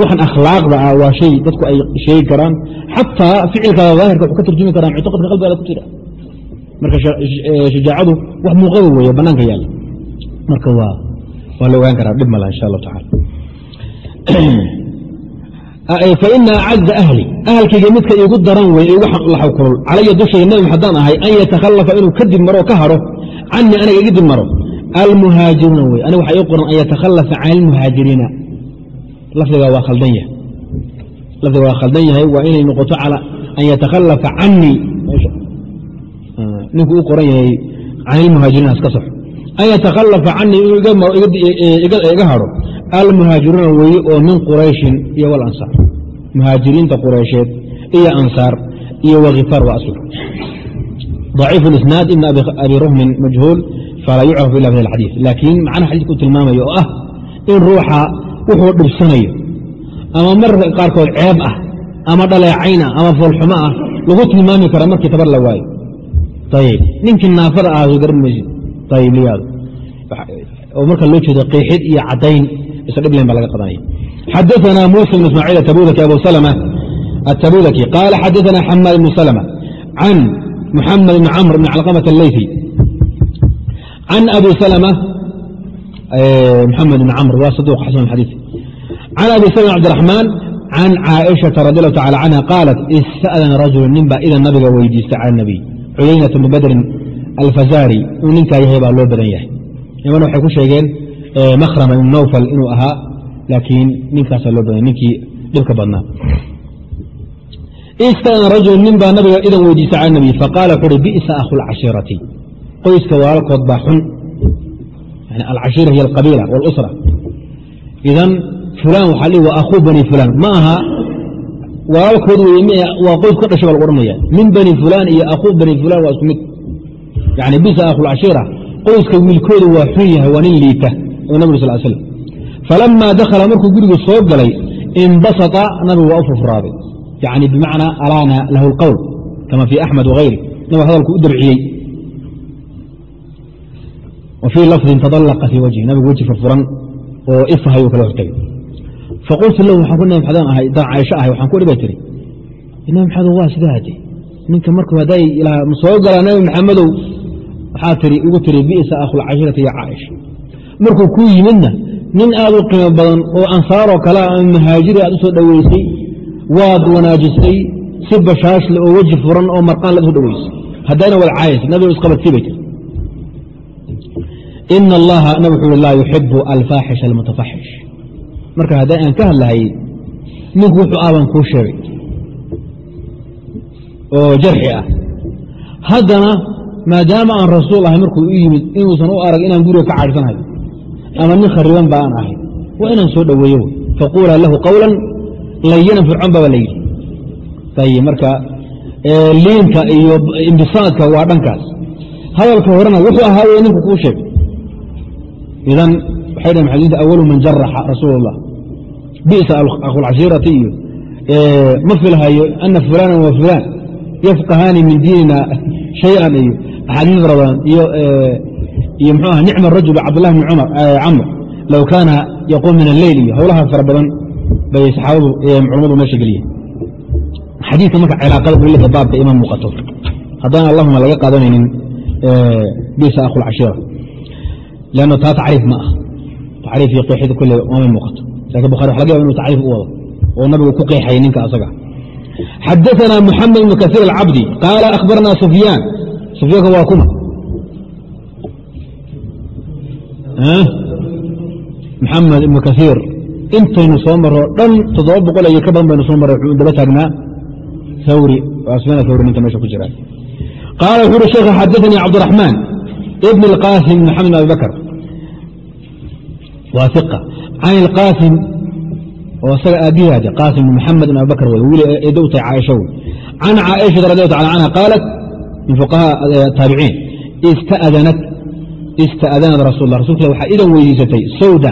baa akhlaaqda ah bannaanka yaalla marka waa la ogaan karaa dhib mala insha allahu tacala faina acaza ahli ahalkayga midka iigu daran wey igu laxawkulul calaya dushayga nabi haddaan ahay an yatakhalafa inuu kadib maro ka haro canii aniga iga dib maro. Wey aniga waxaa ii qoran an yatakhalafa can almuhaajiriina. Lafdiga waa khaldan yahay. Lafdiga waa khaldan yahay waa inay noqoto an yatakhalafa canii ninku u qoran yahay can ilmuhaajiriina iska sox an yatakhalafa canii inuu iga haro almuhaajiruuna weye oo min qurayshin iyo walansaar muhaajiriinta quraysheed iyo ansaar iyo wakifaar waa asla ضaciifu isnaad ibn abi ruhmin majhuul falaa yucraf ila bh laakiin macnaha xadiidka u tilmaamaya oo ah in ruuxa wuxuu dhibsanayo ama mararka qaarkood ceeb ah ama dhaleecayn dhaleecayna ama foolxumo ah lagu tilmaami kara markii tabar la waayo ayb ninkii naafada ahaa garan maysid ayibniyaadu oo marka loo jeedo qeexid iyo caddayn isa dhiblayn baa laga qadanaya xadaana muusa bn ismaaciil atabudaki abu salma atabudaki qaala xadaana xamaad ibnu salma can muxamed bn camr bn calqamat aleyfi can abi salma muxamed bn camr waa saduuq xasan xadiisi can abi salma cabdiraxmaan can caaishata radi allahu tacala canha qaalat ista'dana rajulu nin baa idan nabiga weydiista cala nabiy cuyaynata bn badrin alfazari inuu ninkaa yahay baa loo badan yahay. Nimana waxay ku sheegeen makrama ibn nawfal inuu ahaa laakiin ninkaasa loo badan ninkii dhibka badnaa. Istana rajul nin baa nabiga idan weydiisa cala nabiy faqaala wuxu uhi bi'sa akhu lcashiirati qoyska walaalkood baa xun. Alcashiira hiy alqabiila walusra. Idan fulaan waxaa lii waa akhuu bani fulaan. Ma aha walaalkood wey waa qoys ka dhashay baa lagu odhanaya min bani fulaan iyo akhuu bani fulaan waa isku mid yani bisa akhu lcashiira qoyska wiilkooda waa xun yahay waa nin liita nabig sal slam falamaa dakhala markuu gurigu soo galay inbasata nabigu waa u yani bimacnaa alaana lahu lqowl kama fii axmed wagayri nabig hadalku u dabciyey wa lafdin tadallaqa fii wajhi nabigu weji furfuran oo ifahayuu kala hortagay faqultu lahu waxaan ku nabi maxadan ahay daan caaisho ahay waxaan ku dhiba tiri nabi maxamed waa sidaa hade ninka markuu hadday soo galaa nabi maxamedow waxaa tii igu tiri bisa akhulcashirati ya caaisha. Markuu kuu yimidna nin aad u qiimo badan oo ansaaroo kale ama muhaajiri aad u soo dhoweysay waad wanaajisay si bashaashle oo weji furan oo marqaan laad u soo dhoweysay. Haddana waad caayaysa nabigo isqabadkii bay tiri. Ina allaha nab wuxuu ui laa yuxibu alfaaxisha almutafaxish marka hadday aan ka hadlahayey ninku wuxuu aaban kuu sheegay oo jarxi ah haddana maadaama aan rasuul ahay markuu u yimid inuusan u arag inaan guriga ka caadhsanahay ama nin khariban ba aan ahay waa inaan soo dhoweeyo wy faquulaa lahu qawlan layinan fircoon baba la yidhi ayb marka liinka iyo imbisaadka waa dhankaas hadalka horena wuxuu ahaa wey ninku kuu sheegay idan waxay dhahen xadiinta awalu man jaraxa rasuul اllah bisa akhulcashiirati iyo ma filhayo ana fulana wa fulan yafqahaani min diinina shay-an iyo axaadiis fara badan iyo iyo mxuu aha nicma rajul cabdullah bni camr. Low kaana yaquum min alleyl iyo howlahaas fara badan bay saxaabadu culammadu meesha geliyeen. Xadiidka marka cilaaqada ulada baabka ima muuqato haddaan allahuma laga qaadanaynin bisa akhulcashiira lanno taa tacriif ma ah tacriif iyo qeexida kulle oomay muuqato laakiin bukhari wax laga yaba inu tacriif u wado. Oo nabigu ku qeexayay ninka asaga xadaثna mxamed bn kasiir alcabdi qaala akhbarna sufyaan sufyaanka waa kuma maxamed ibnu kasiir intaynu soo maro dhan toddoba boqol iyo ka badan baynu soo maray wuxuu daba taagnaa hawri sufyaan hawri ninka meesha ku jira qaala wuxu uhi sheekh xadaثanii cabdiraxmaan ibn اlqaasim maxamed bn abi bakr waa iqa can ilqaasim oo isaga aabihaada qaasim bn maxamed bn abi bakr wey wili eedda u tahay caaisha wey can caaishata radi tacala canha qaalat min fuqahaa taabiciin istaadanat ista'danat rasul la rasulka waxaa idan weydiisatay sawda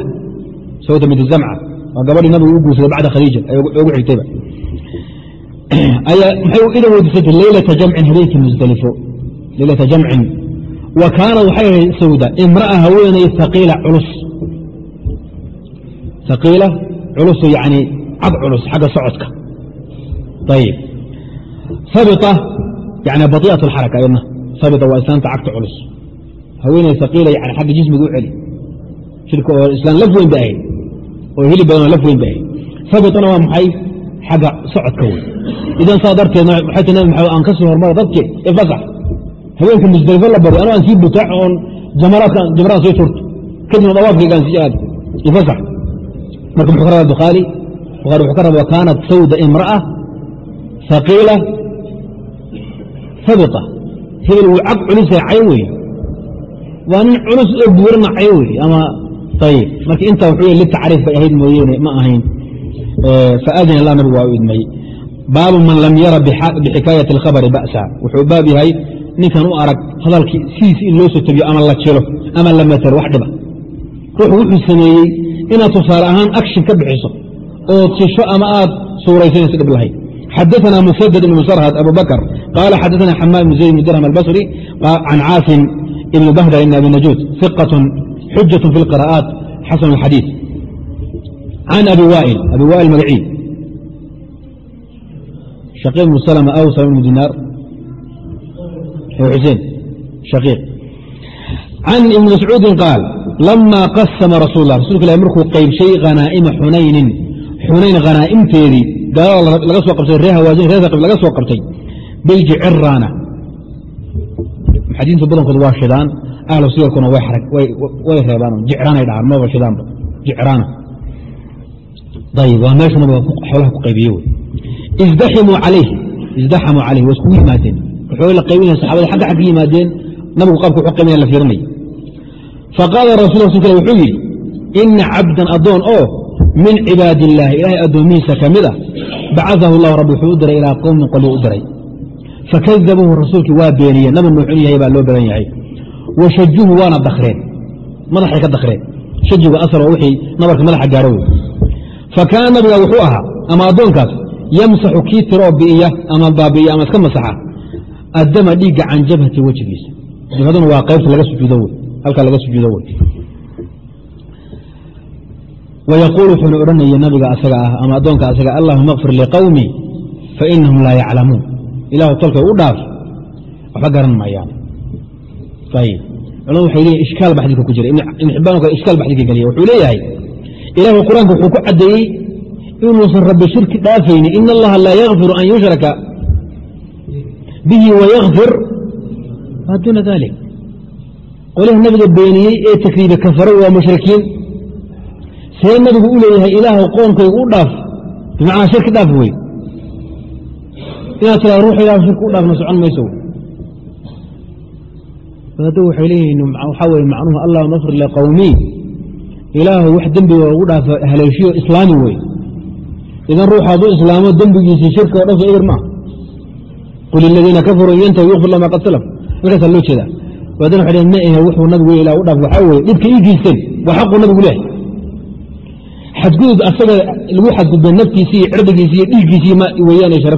sawda mid zamca waa gabadhii nabigu u guursaday bacda khadiija ugu xigtayba maxay idan weydiisatay leylata jamcin habeenkii musdelifo leylata jamcin wa kaanat waxay ahayd sawda imra'a haweenay haqiila culus. Haqiila culusu yani cad culus xagga socodka. Ayib sabita yani badi'at alxaraka ayadna. Sabita waa islaanta cagta culus. Haweeney haqiila yani xagga jismiga u celi. Shirka oo islaan laf weyn ba ahayd oo hili badanoo laf weyn ba ahayd sabitana waa maxay? Xagga socodka wey idan saa darteed waxay ti nabi maxamed aan ka hormara dadke ee haweenka musdelifo la bari anoo aan sii butaac oon jamaraadka jamaraad sii turto. Kadibna dawaafkaygaan sii aado ifasax marka muxuu ka rabaa bukhaari bukhari wuxuu ka raba kaanat sawda imra'a haqiila sabita hebel wuu cag culisa cay wey waa nin culus oo buurana cay wey ama ayib marka intaa wuxuu litacriif bay ahayd mooyeene ma ahayn. Faadina allah nabigu waa u idmay. Baabu man lam yara bixikaayati alkhabari ba'sa. Wuxuu baab yahay ninkan u arag hadalkii sidiis in loo soo tabiyo ama la jelo ama la matelo wax dhiba. Ruuxu wuxuu sameeyey inaad tusaale ahaan action ka bixiso ood sisho ama aad suuraysanayso dhib lahayd xadaثna musadد ibn msrhd abu bakr qala xadaثna xamaad bn zayd bn dirham albصri can caasim ibn bahda ibn abi najuud ثiqaة xujaة fi اlqira'aaت xasan اxadiiث can abi waa'il abi waa'il magacii shaqiiq bn slm aw salm bn dinaar xuseen shaqiiq can ibn mascuudi qaal lama qasama rasul lah rasulka ilah markuu qaybshay khanaa'ima xunaynin xunayn khanaa'imteedii gaalada laga soo qabtay ree hawaazin ree laga soo qabtay biljiciraana muxadiinta badankooda waa shidaan ahlu siyarkuna way reebaan jicraanay dhahaan maba shidaanba jicraana ayib waa meeshu nabiga xoolaha ku qaybiye wey izdaxamuu calayhi waa iskugu yimaadeen waxooga la qaybinaya saxabada xagga xagga yimaadeen nabigu qaabka wuxuu qaybinaya la fiirinaya faqaala rasul rasulka wuxuu yidhi ina cabdan addoon oo min cibaad illaahi ilaahay addoomihiisa ka mid a bacaahu llahu rabbi wuxuu u diray ilaa qowmin qolii u diray fakadabuuhu rasuulkii waa beeniyeen nabi nuuxun yahay baa loo badan yahay wa shajuhu waana dakreen madaxay ka dakreen shajigu asar oo wixii nabarka madaxa gaaro wey fa kaana nabiga wuxuu ahaa ama addoonkaas yamsaxu kii tiroo bi'iya ama baabi'iya ama iska masaxa addama dhiigga can jabhati wejigiisa jabhaduna waa qaybta laga sujuudo wey halkaa laga sujuudo wey wayaquul wuxuuna odhanaya nabiga asaga ah ama addoonka asaga allahuma kfir liqowmii fainahum laa yaclamuun. Ilahu tolkay u dhaaf waxba garan maayaan ayib culamadu waxay leeyihiin ishkaal ba ku jira. Ibn xibaan kale ishkaal ba geliya wuxuu leeyahay ilaahu qur'aanka wuxuu ku caddeeyey inuusan rabbi shirki dhaafayni in allaha laa yakfiru an yushraka bihi wayakfir maa duuna dalik qoliha nabiga beeniyey ee takriibe kafaray waa mushrikiin. See nabigu u leeyahay ilaahu qoomkaygu u dhaaf bimacnaa shirki dhaaf wey. Inaad tiraa ruux ilah shirki u dhaafna socon mayso wadaaddu waxay leeyihiin waxaa weye macnuhu allahuma afir liqowmii ilaahu wax dembiga ugu dhaafo haleeshiyo islaami wey. Idan ruux hadduu islaamo dembigiisii shirki oo dhan soo eber maaha qul iladiina kafaruu yantahu yukfir lama qad salaf. Markaasaa loo jeedaa waadana waxay ma ahe wuxuu nabigu ilah u dhaaf. Waxaa weeye dhibka ii geysteen waa xaquu nabigu leehay xadgudub asaga lagu xadgudbay naftiisi iyo cirdigiisi iyo dhiiggiisii weeyaan iyo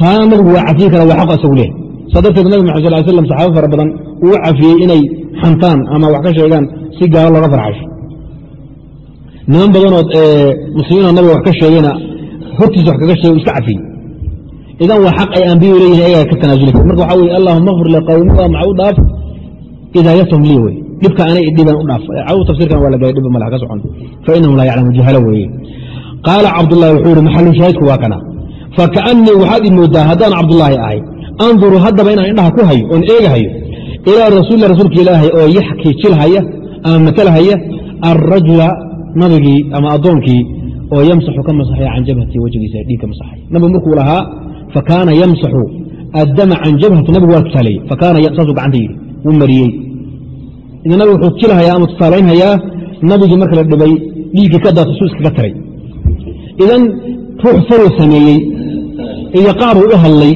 taana nabigu waa cafiyi kara waa xaqu asagu leehay saa darteed nabi maxad sal slam saxaaba fara badan uu cafiyey inay xantaan ama wax ka sheegaan si gaalo looga farxasho niman badanood muslimiinoo nabiga wax ka sheegayna hortiisa wax kaga sheegay iska cafiyey idan waa xaq ay ambiyu leeyihiin ayaga ka tanaasuli kar marka waxaa weye allahuma akfir liqawmi waa maxa u dhaaf idaayatahum lii wey dhibka anay dhiban u dhaaf tafsirkan waa la galay dhib malaha ka socon fa inahum laa yaclamu jahala weeye qaala cabdullahi wuxuu yihi maxalu shaahidku waa kana fakaanii waxaad i moodaa haddaan cabdullaahi ahay anduru haddaba inaan indhaha ku hayo oon eegahayo ilaa rasuulila rasuulka ilaahay oo yaxkii jilhaya ama matalhaya alrajula nabigii ama addoonkii oo yamsaxu ka masaxaya can jabhati wejigiisa dhiig ka masaxay nabigu markuu lahaa fakaana yamsaxu addama can jabhati nabigu waa tusaaleeyey. Fakaana saasuu gacanta yidhi wuu mariyey. Idan nabigu wuxuu jilhayaa ama tusaalaynhayaa nabigii marka la dhibay dhiiggii ka daata suu iskaga taray. Idan ruux falow sameeyey iyo qaabuu u hadlay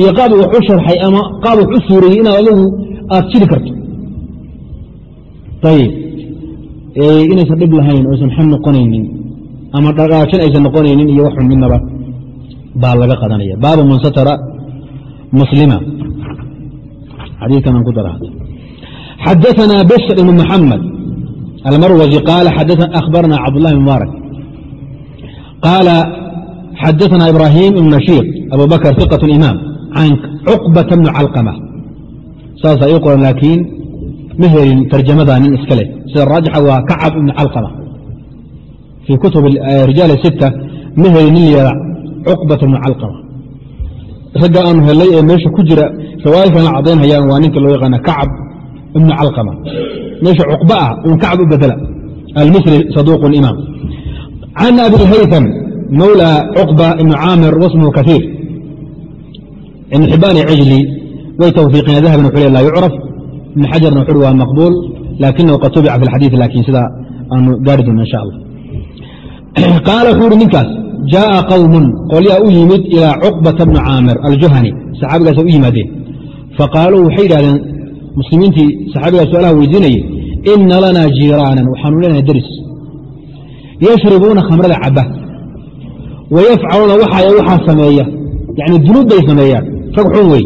iyo qaab wax u sharxay ama qaab wax u suurayey inaad adigu aad jiri karto. Ayib inaysan dhib lahayn oysan xam noqonaynin ama dhagaajin aysan noqonaynin iyo waxun midnaba baa laga qadanaya baaba man satara muslima xadiikan aan ku dara xadaثna bsr ibn mxamed almarwazi qaal akhbarna cabdالlahi bn mubaarak qaala xadaثna ibrahim ibn nashiir abu bakr iqaة imaam can cuqbata bni calqama saasa ii qoran laakiin ma helin tarjamada nin iska leh sida raajixa waa kacab ibni calqama fii kutub rijaal sita ma helin nin lyada cuqbata bni calqama ragga aanu helay ee meesha ku jira riwaayadkana cadaynhayaan waa ninka loo yaqaana kacab ibni calqama meesha cuqba ah un kacab u bedela almisri saduuq imaam can abi haytham mawla cuqba ibni caamir wasmuhu kaiir ibn xibaan cijli way tawfiiqina dahabna wuxuu le laa yucraf ibn xajarna wuxu waa maqbuul laakinahu qad tubica fi alxadiid laakiin sida aanu gaari doona insha allah qaala wuxuu uhi ninkaas jaءa qowmun qolyaa u yimid ilaa cuqbata bni caamir aljuhani saxaabigaasa u yimaadeen. Faqaaluu waxay yidhahdeen muslimiintii saxaabigaa su'aalaha weydiinayey ina lanaa jiiraanan waxaanu leenahay deris. Yashribuuna khamrada caba wayafcaluuna waxaaya waxaa sameeya yani dunuub bay sameeyaan rag xun wey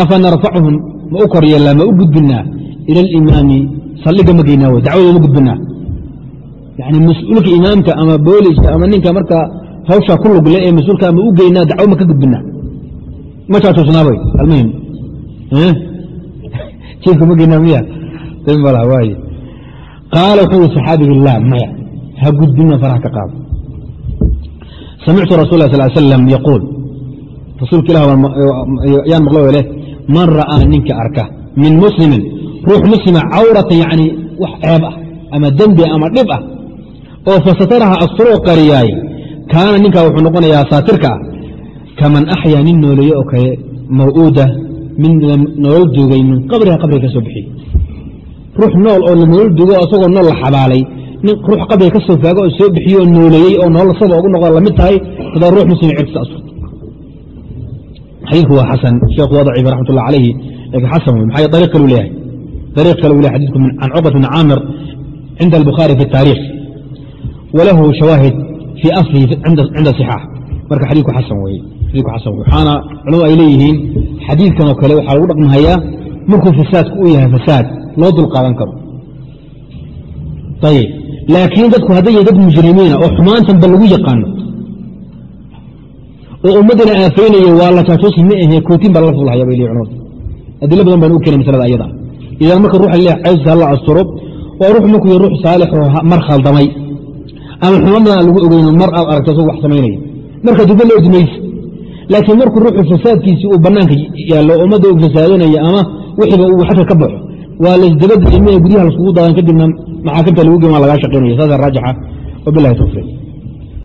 afa narfacuhum ma u kor yeellaa ma u gudbinaa ila alimaami saldhiga ma geynaa wey dacwada ma gudbinaa yani mas'uulka imaamka ama booliska ama ninka marka hawshaa ku lugle ee mas'uulka ma u geynaa dacwo ma ka gudbinaa ma jaatusnaabay almuhim. Jiifka ma geynaa miya? Mala waay qaala wuxuu yihi saxaabigi laa maya. Ha gudbina faraha ka qaado. Samictu rasul lah sal slam yaquul. Rasuulka ilah yaan maqlo leh man ra'aa ninka arka min muslimin ruux muslima cawrata yani wax ceeb ah ama dembi ama dhib ah oo fasataraha asturoo qariyaay kaana ninkaa wuxuu noqonayaa saatirka kaman axyaa nin nooleeye oo kale maw'uuda min nolol duugay min qabriha qabriga ka soo bixiyey ruux nool oo nolol duugo isagoo nool la xabaalay ruux qabriga ka soo faago oo soo bixiye oo nooleeyey oo nolol saba ugu noqda la mid tahay hadaa ruux muslim cirkisa xadiidku waa xasan sheekhu waa daciif raxmat ullah calayhi laakiin xasan wey maxaa dariiq kalu leeyahay? Dariiq kale u lehay xadidku can cuqbat bni caamir cinda albukhaari fi اtaarikh walahu shawaahid fii aslihi cinda صixaax marka xadiidku xasan weye xadiidku xasan wey waxaana culamadu ay leeyihiin xadiidkan oo kale waxaa lagu dhaqmahayaa markuu fasaadku u yahay fasaad loo dul qaadan karo ayib laakiin dadku hadday yahay dad mujrimiina oo xumaantanba lagu yaqaano oo ummaddana aafeynaya waa la jaajoosi ma ahe kootin baa lala fulhaya bay leeyihiin culamadu adilo badan baan u keenay masalada ayada idan marka ruuxa le caysa hala asturo mar khaldamay ama xumaan badan aan lagu ogeyno mar aad aragto asagoo wax samaynaya. Marka dubbe la odmayse laakiin markuu ruuxu fasaadkiisii uu bannaanka yaallo ummadda uu fasaadanaya ama wixiiba uu xadka ka baxo waa laysdabadilmi guryaha laskugu daadan kadibna maxaakimta lagu gema lagaa shaqaynaya saasa raajixa wabilahi tawfiiq